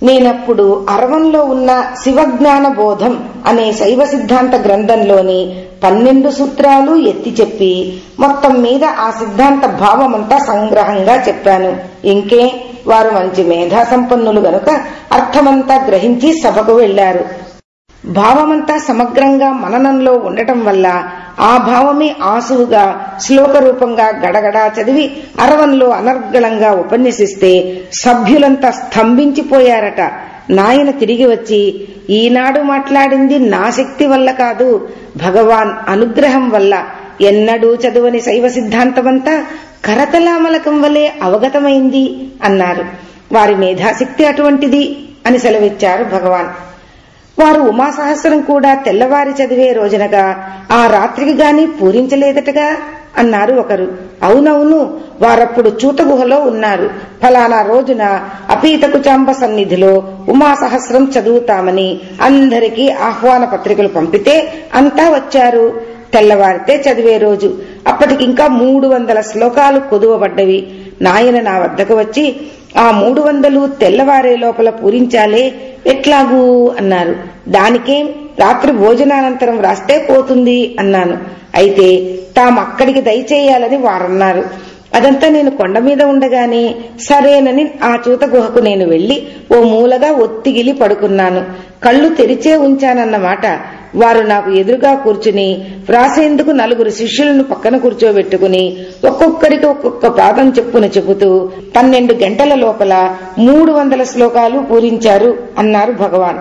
నేనప్పుడు అరవంలో ఉన్న శివజ్ఞాన బోధం అనే శైవ సిద్ధాంత గ్రంథంలోని పన్నెండు సూత్రాలు ఎత్తి చెప్పి మొత్తం మీద ఆ సిద్ధాంత భావమంతా సంగ్రహంగా చెప్పాను. ఇంకే వారు మంచి మేధా సంపన్నులు గనుక అర్థమంతా గ్రహించి సభకు వెళ్ళారు భావమంతా సమగ్రంగా మననంలో ఉండటం వల్ల ఆ భావమే ఆసువుగా శ్లోక రూపంగా గడగడా చదివి అరవంలో అనర్గళంగా ఉపన్యసిస్తే సభ్యులంతా స్తంభించిపోయారట. నాయన తిరిగి వచ్చి ఈనాడు మాట్లాడింది నా శక్తి వల్ల కాదు భగవాన్ అనుగ్రహం వల్ల. ఎన్నడూ చదువని శైవ సిద్ధాంతమంతా కరతలామలకం వలె అవగతమైంది అన్నారు. వారి మేధాశక్తి అటువంటిది అని సెలవిచ్చారు భగవాన్. వారు ఉమాసహస్రం కూడా తెల్లవారి చదివే రోజునగా ఆ రాత్రికి గాని పూరించలేదటగా? అన్నారు ఒకరు. అవునవును వారప్పుడు చూతగుహలో ఉన్నారు. ఫలానా రోజున అపీతకు చాంబ సన్నిధిలో ఉమాసహస్రం చదువుతామని అందరికీ ఆహ్వాన పత్రికలు పంపితే అంతా వచ్చారు. తెల్లవారితే చదివే రోజు. అప్పటికింకా మూడు వందల శ్లోకాలు కుదువబడ్డవి. నాయన నా వద్దకు వచ్చి ఆ మూడు వందలు తెల్లవారే లోపల పూరించాలే ఎట్లాగూ అన్నారు. దానికేం రాత్రి భోజనానంతరం రాస్తే పోతుంది అన్నాను. అయితే తాము అక్కడికి దయచేయాలని వారన్నారు. అదంతా నేను కొండ మీద ఉండగానే సరేనని ఆ చూత గుహకు నేను వెళ్ళి ఓ మూలగా ఒత్తిగిలి పడుకున్నాను. కళ్ళు తెరిచే ఉంచానన్నమాట. వారు నాకు ఎదురుగా కూర్చుని వ్రాసేందుకు నలుగురు శిష్యులను పక్కన కూర్చోబెట్టుకుని ఒక్కొక్కరికి ఒక్కొక్క పాదం చెప్పున చెబుతూ పన్నెండు గంటల లోపల మూడు వందల శ్లోకాలు పూరించారు అన్నారు భగవాన్.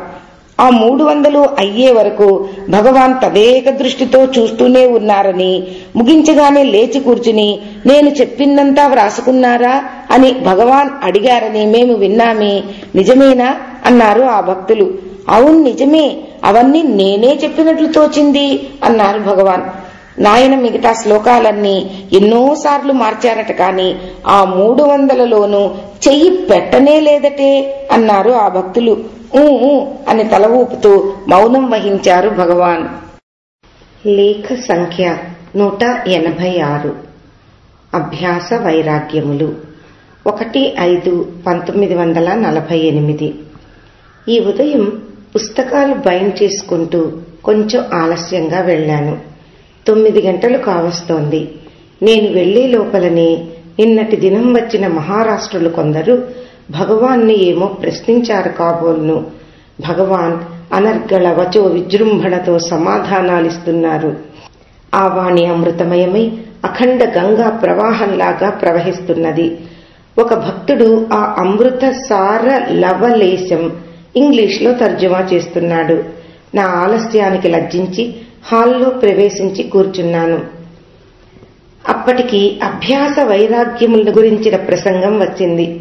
ఆ మూడు వందలు అయ్యే వరకు భగవాన్ తదేక దృష్టితో చూస్తూనే ఉన్నారని ముగించగానే లేచి కూర్చుని నేను చెప్పిందంతా వ్రాసుకున్నారా అని భగవాన్ అడిగారని మేము విన్నామే నిజమేనా? అన్నారు ఆ భక్తులు. అవును నిజమే. అవన్నీ నేనే చెప్పినట్లు తోచింది అన్నారు భగవాన్. నాయన మిగతా శ్లోకాలన్నీ ఎన్నోసార్లు మార్చారట కాని ఆ మూడు వందలలోనూ చెయ్యి పెట్టనే లేదటే అన్నారు ఆ భక్తులు. ఊ ఊ అని తల ఊపుతూ మౌనం వహించారు భగవాన్. లేఖ సంఖ్య నూట ఎనభై ఆరు. అభ్యాస వైరాగ్యములు. ఒకటి ఐదు పంతొమ్మిది వందల నలభై ఎనిమిది. ఈ ఉదయం పుస్తకాలు బైండ్ చేసుకుంటూ కొంచెం ఆలస్యంగా వెళ్ళాను తొమ్మిది గంటలు కావస్తోంది. నేను వెళ్ళే లోపలనే నిన్నటి దినం వచ్చిన మహారాష్ట్రులు కొందరు భగవాన్ని ఏమో ప్రశ్నించారు కాబోల్ను. భగవాన్ అనర్గళ వచో విజృంభణతో సమాధానాలిస్తున్నారు. ఆ వాణి అమృతమయమై అఖండ గంగా ప్రవాహంలాగా ప్రవహిస్తున్నది. ఒక భక్తుడు ఆ అమృత సార లవలేశం ఇంగ్లీష్లో తర్జుమా చేస్తున్నాడు. నా ఆలస్యానికి లజ్జించి హాల్లో ప్రవేశించి కూర్చున్నాను. అప్పటికి అభ్యాస వైరాగ్యముల గురించిన ప్రసంగం వచ్చింది.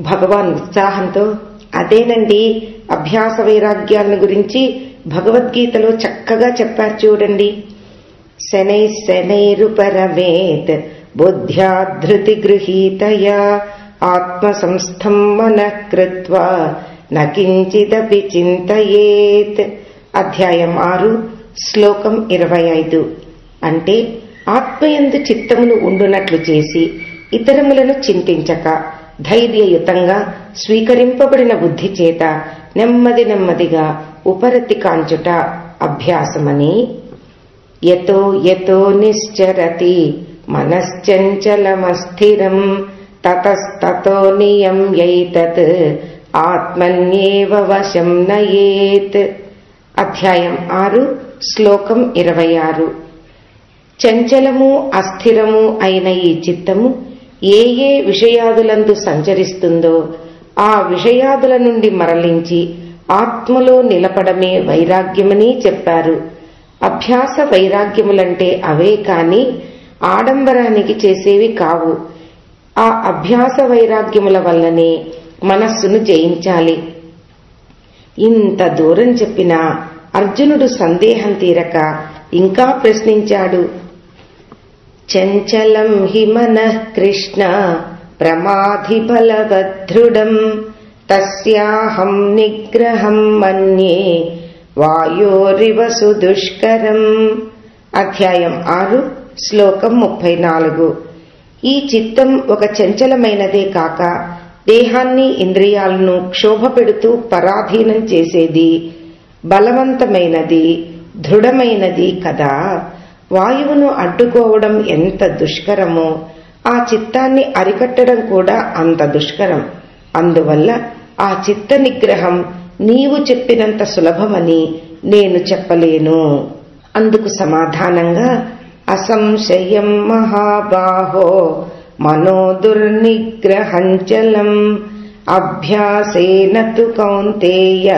భగవాన్ ఉత్సాహంతో అదేనండి అభ్యాస వైరాగ్యాలను గురించి భగవద్గీతలో చక్కగా చెప్పారు చూడండి. శనై శనైరు పరమేత్ బుద్ధ్యాధృతి గృహీతయా ఆత్మ సంస్థం మనః కృత్వా నకించిదపి చింతయేత్. అధ్యాయం ఆరు శ్లోకం ఇరవై ఐదు అంటే ఆత్మయందు చిత్తమును ఉండునట్లు చేసి ఇతరములను చింతించక ధైర్యయుతంగా స్వీకరింపబడిన బుద్ధి చేత నెమ్మది నెమ్మదిగా ఉపరతి కాంచుట అభ్యాసమని. యతో యతో నిశ్చరతి మనశ్చంచలమస్థిరం. తతస్తతో నియమ్యైతత్ ఆత్మన్యేవ వశం నయేత్. అధ్యాయం ఆరు శ్లోకం ఇరవై ఆరు చంచలము అస్థిరము అయిన ఈ చిత్తము ఏ ఏ విషయాదులందు సంచరిస్తుందో ఆ విషయాదుల నుండి మరలించి ఆత్మలో నిలపడమే వైరాగ్యమని చెప్పారు. అభ్యాస వైరాగ్యములంటే అవే కాని ఆడంబరానికి చేసేవి కావు. ఆ అభ్యాస వైరాగ్యముల వల్లనే మనస్సును జయించాలి. ఇంత దూరం చెప్పినా అర్జునుడు సందేహం తీరక ఇంకా ప్రశ్నించాడు. చంచలం హిమన కృష్ణ ప్రమాధి బలవదృఢం తస్యాహం నిగ్రహం మన్యే వాయోరివసు సుదుష్కరం. అధ్యాయం ఆరు శ్లోకం ముప్పై నాలుగు. ఈ చిత్తం ఒక చంచలమైనదే కాక దేహాన్ని ఇంద్రియాలను క్షోభపెడుతూ పరాధీనం చేసేది. బలవంతమైనది దృఢమైనది కదా. వాయువును అడ్డుకోవడం ఎంత దుష్కరమో ఆ చిత్తాన్ని అరికట్టడం కూడా అంత దుష్కరం. అందువల్ల ఆ చిత్త నిగ్రహం నీవు చెప్పినంత సులభమని నేను చెప్పలేను. అందుకు సమాధానంగా అసంశయం మహాబాహో మనో దుర్నిగ్రహంచలం. అభ్యాసేన తు కౌంతేయ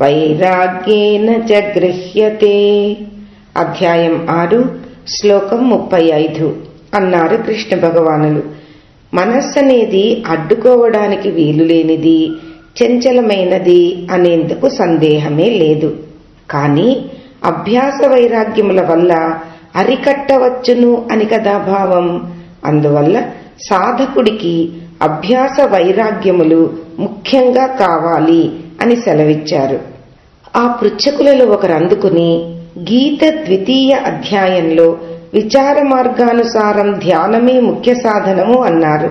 వైరాగ్యేన చ గృహ్యతే. అధ్యాయం ఆరు శ్లోకం ముప్పై ఐదు. అన్నారు కృష్ణ భగవానులు మనస్సనేది అడ్డుకోవడానికి వీలులేనిది చంచలమైనది అనేందుకు సందేహమే లేదు. కాని అభ్యాస వైరాగ్యముల వల్ల అరికట్టవచ్చును అని కదా భావం. అందువల్ల సాధకుడికి అభ్యాస వైరాగ్యములు ముఖ్యంగా కావాలి అని సెలవిచ్చారు. ఆ పృచ్ఛకులలో ఒకరు అందుకుని గీత ద్వితీయ అధ్యాయంలో విచార మార్గానుసారం ధ్యానమే ముఖ్య సాధనము అన్నారు.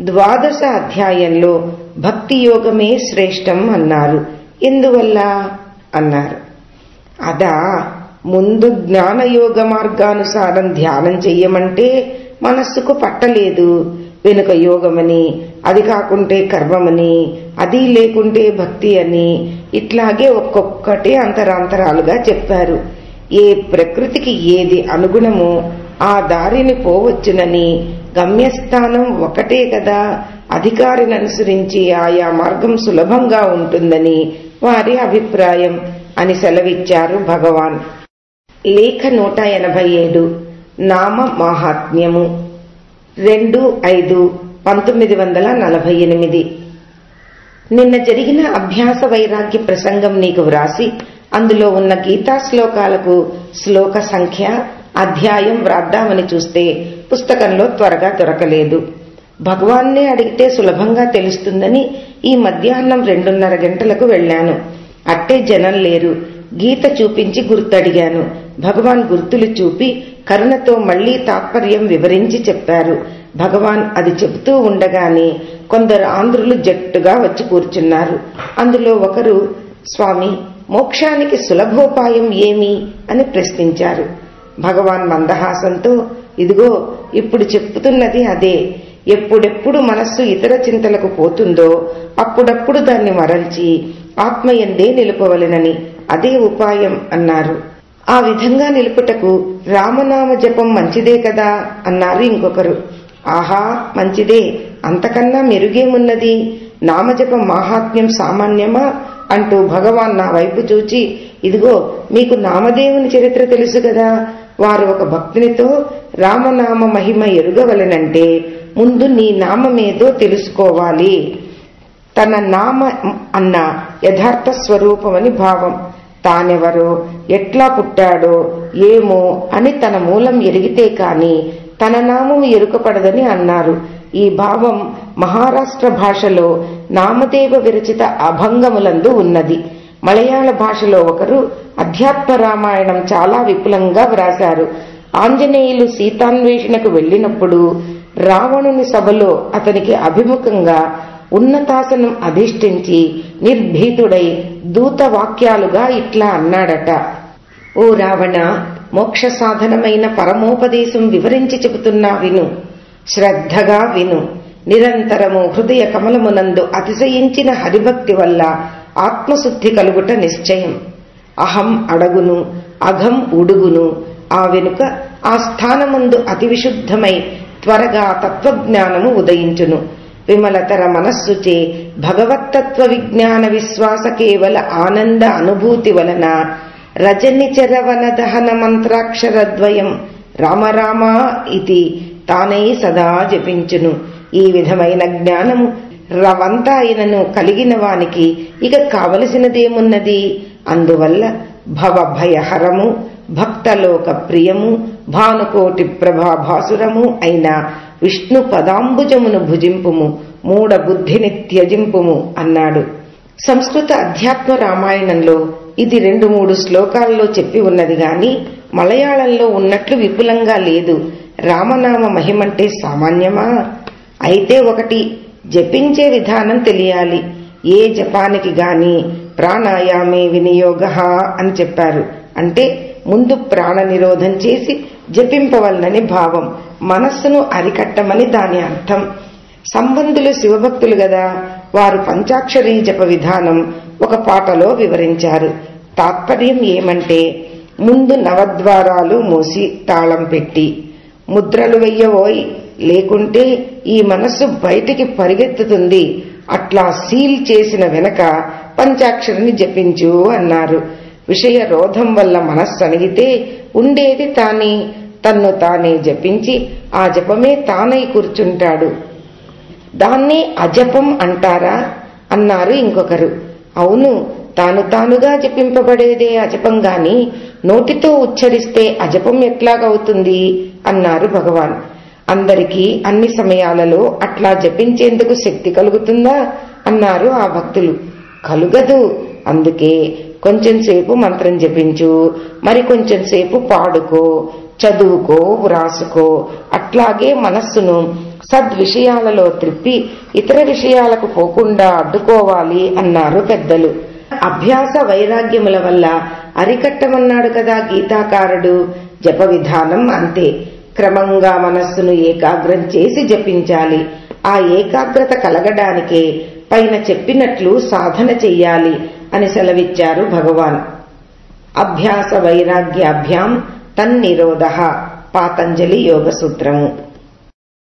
ద్వాదశ అధ్యాయంలో భక్తి యోగమే శ్రేష్టం అన్నారు. ఎందువల్ల? అన్నారు. అదా ముందు జ్ఞానయోగ మార్గానుసారం ధ్యానం చెయ్యమంటే మనస్సుకు పట్టలేదు. వెనుక యోగమని అది కాకుంటే కర్మమని అది లేకుంటే భక్తి అని ఇట్లాగే ఒక్కొక్కటి అంతరాంతరాలుగా చెప్పారు. ఏ ప్రకృతికి ఏది అనుగుణమో ఆ దారిని పోవచ్చునని గమ్యస్థానం ఒకటే కదా. అధికారిని అనుసరించి ఆయా మార్గం సులభంగా ఉంటుందని వారి అభిప్రాయం అని సెలవిచ్చారు భగవాన్. లేఖ నూట ఎనభై ఏడు. నామ మాహాత్మ్యము. రెండు ఐదు పంతొమ్మిది వందల నలభై ఎనిమిది. నిన్న జరిగిన అభ్యాస వైరాగ్య ప్రసంగం నీకు వ్రాసి అందులో ఉన్న గీతా శ్లోకాలకు శ్లోక సంఖ్య అధ్యాయం వ్రాద్దామని చూస్తే పుస్తకంలో త్వరగా దొరకలేదు. భగవాన్నే అడిగితే సులభంగా తెలుస్తుందని ఈ మధ్యాహ్నం రెండున్నర గంటలకు వెళ్ళాను అట్టే జనం లేరు. గీత చూపించి గుర్తడిగాను. భగవాన్ గుర్తులు చూపి కరుణతో మళ్ళీ తాత్పర్యం వివరించి చెప్పారు. భగవాన్ అది చెబుతూ ఉండగానే కొందరు ఆంధ్రులు జట్టుగా వచ్చి కూర్చున్నారు. అందులో ఒకరు స్వామి మోక్షానికి సులభోపాయం ఏమి? అని ప్రశ్నించారు. భగవాన్ మందహాసంతో ఇదిగో ఇప్పుడు చెప్పుతున్నది అదే. ఎప్పుడెప్పుడు మనస్సు ఇతర చింతలకు పోతుందో అప్పుడప్పుడు దాన్ని మరల్చి ఆత్మయందే నిలుపవలెనని. అదే ఉపాయం అన్నారు. ఆ విధంగా నిలుపుటకు రామనామ జపం మంచిదే కదా అన్నారు ఇంకొకరు. ఆహా మంచిదే. అంతకన్నా మెరుగేమున్నది? నామజపం మాహాత్మ్యం సామాన్యమా? అంటూ భగవాన్ నా వైపు చూచి ఇదిగో మీకు నామదేవుని చరిత్ర తెలుసు కదా. వారు ఒక భక్తునితో రామనామ మహిమ ఎరుగవలనంటే ముందు నీ నామమేదో తెలుసుకోవాలి. తన నామ అన్న యథార్థ స్వరూపమని భావం. తానెవరో? ఎట్లా పుట్టాడో? ఏమో? అని తన మూలం ఎరిగితే కాని తన నామం ఎరుకపడదని అన్నారు. ఈ భావం మహారాష్ట్ర భాషలో నామదేవ విరచిత అభంగములందు ఉన్నది. మలయాళ భాషలో ఒకరు అధ్యాత్మ రామాయణం చాలా విపులంగా వ్రాశారు. ఆంజనేయులు సీతాన్వేషణకు వెళ్ళినప్పుడు రావణుని సభలో అతనికి అభిముఖంగా ఉన్నతాసనం అధిష్ఠించి నిర్భీతుడై దూత వాక్యాలుగా ఇట్లా అన్నాడట. ఓ రావణ మోక్ష సాధనమైన పరమోపదేశం వివరించి చెబుతున్నా విను. శ్రద్ధగా విను. నిరంతరము హృదయ కమలమునందు అతిశయించిన హరిభక్తి వల్ల ఆత్మశుద్ధి కలుగుట నిశ్చయం. అహం అడగును అఘం ఉడుగును. ఆ వెనుక ఆ స్థానమందు అతి విశుద్ధమై త్వరగా తత్వజ్ఞానము ఉదయించును. విమలతర మనస్సుచే భగవత్తత్వ విజ్ఞాన విశ్వాస కేవల ఆనంద అనుభూతి వలన రజనిచరవన దహన మంత్రాక్షరద్వయం రామరామా ఇది తానై సదా జపించును. ఈ విధమైన జ్ఞానము రవంతాయనను కలిగిన వానికి ఇక కావలసినదేమున్నది? అందువల్ల భవభయహరము భక్తలోక ప్రియము భానుకోటి ప్రభాభాసురము అయిన విష్ణు పదాంబుజమును భుజింపుము మూఢ బుద్ధిని త్యజింపుము అన్నాడు. సంస్కృత అధ్యాత్మ రామాయణంలో ఇది రెండు మూడు శ్లోకాల్లో చెప్పి ఉన్నది గాని మలయాళంలో ఉన్నట్లు విపులంగా లేదు. రామనామ మహిమంటే సామాన్యమా? అయితే ఒకటి జపించే విధానం తెలియాలి. ఏ జపానికి గాని ప్రాణాయామే వినియోగ అని చెప్పారు. అంటే ముందు ప్రాణ నిరోధం చేసి జపింపవల్లని భావం. మనస్సును అరికట్టమని దాని అర్థం. సంబంధులు శివభక్తులు గదా. వారు పంచాక్షరీ జప విధానం ఒక పాటలో వివరించారు. తాత్పర్యం ఏమంటే ముందు నవద్వారాలు మూసి తాళం పెట్టి ముద్రలు వెయ్యవోయ్ లేకుంటే ఈ మనస్సు బయటికి పరిగెత్తుతుంది. అట్లా సీల్ చేసిన వెనక పంచాక్షరిని జపించు అన్నారు. విషయ రోధం వల్ల మనస్సు అణిగితే ఉండేది తానే తన్ను తానే జపించి ఆ జపమే తానై కూర్చుంటాడు. దాన్నే అజపం అంటారా? అన్నారు ఇంకొకరు. అవును తాను తానుగా జపింపబడేదే అజపం గాని నోటితో ఉచ్చరిస్తే అజపం ఎట్లాగవుతుంది? అన్నారు భగవాన్. అందరికీ అన్ని సమయాలలో అట్లా జపించేందుకు శక్తి కలుగుతుందా? అన్నారు ఆ భక్తులు. కలుగదు అందుకే కొంచెం సేపు మంత్రం జపించు మరి కొంచెం సేపు పాడుకో చదువుకో వ్రాసుకో. అట్లాగే మనస్సును సద్విషయాలలో త్రిప్పి ఇతర విషయాలకు పోకుండా అడ్డుకోవాలి అన్నారు పెద్దలు. అభ్యాస వైరాగ్యముల వల్ల అరికట్టమన్నాడు కదా గీతాకారుడు. జప విధానం అంతే. క్రమంగా మనస్సును ఏకాగ్రం చేసి జపించాలి. ఆ ఏకాగ్రత కలగడానికే పైన చెప్పినట్లు సాధన చెయ్యాలి. అని సెలవిచ్చారు భగవాన్. అభ్యాస వైరాగ్యాభ్యాం తన్నిరోధ పాతంజలి యోగ సూత్రము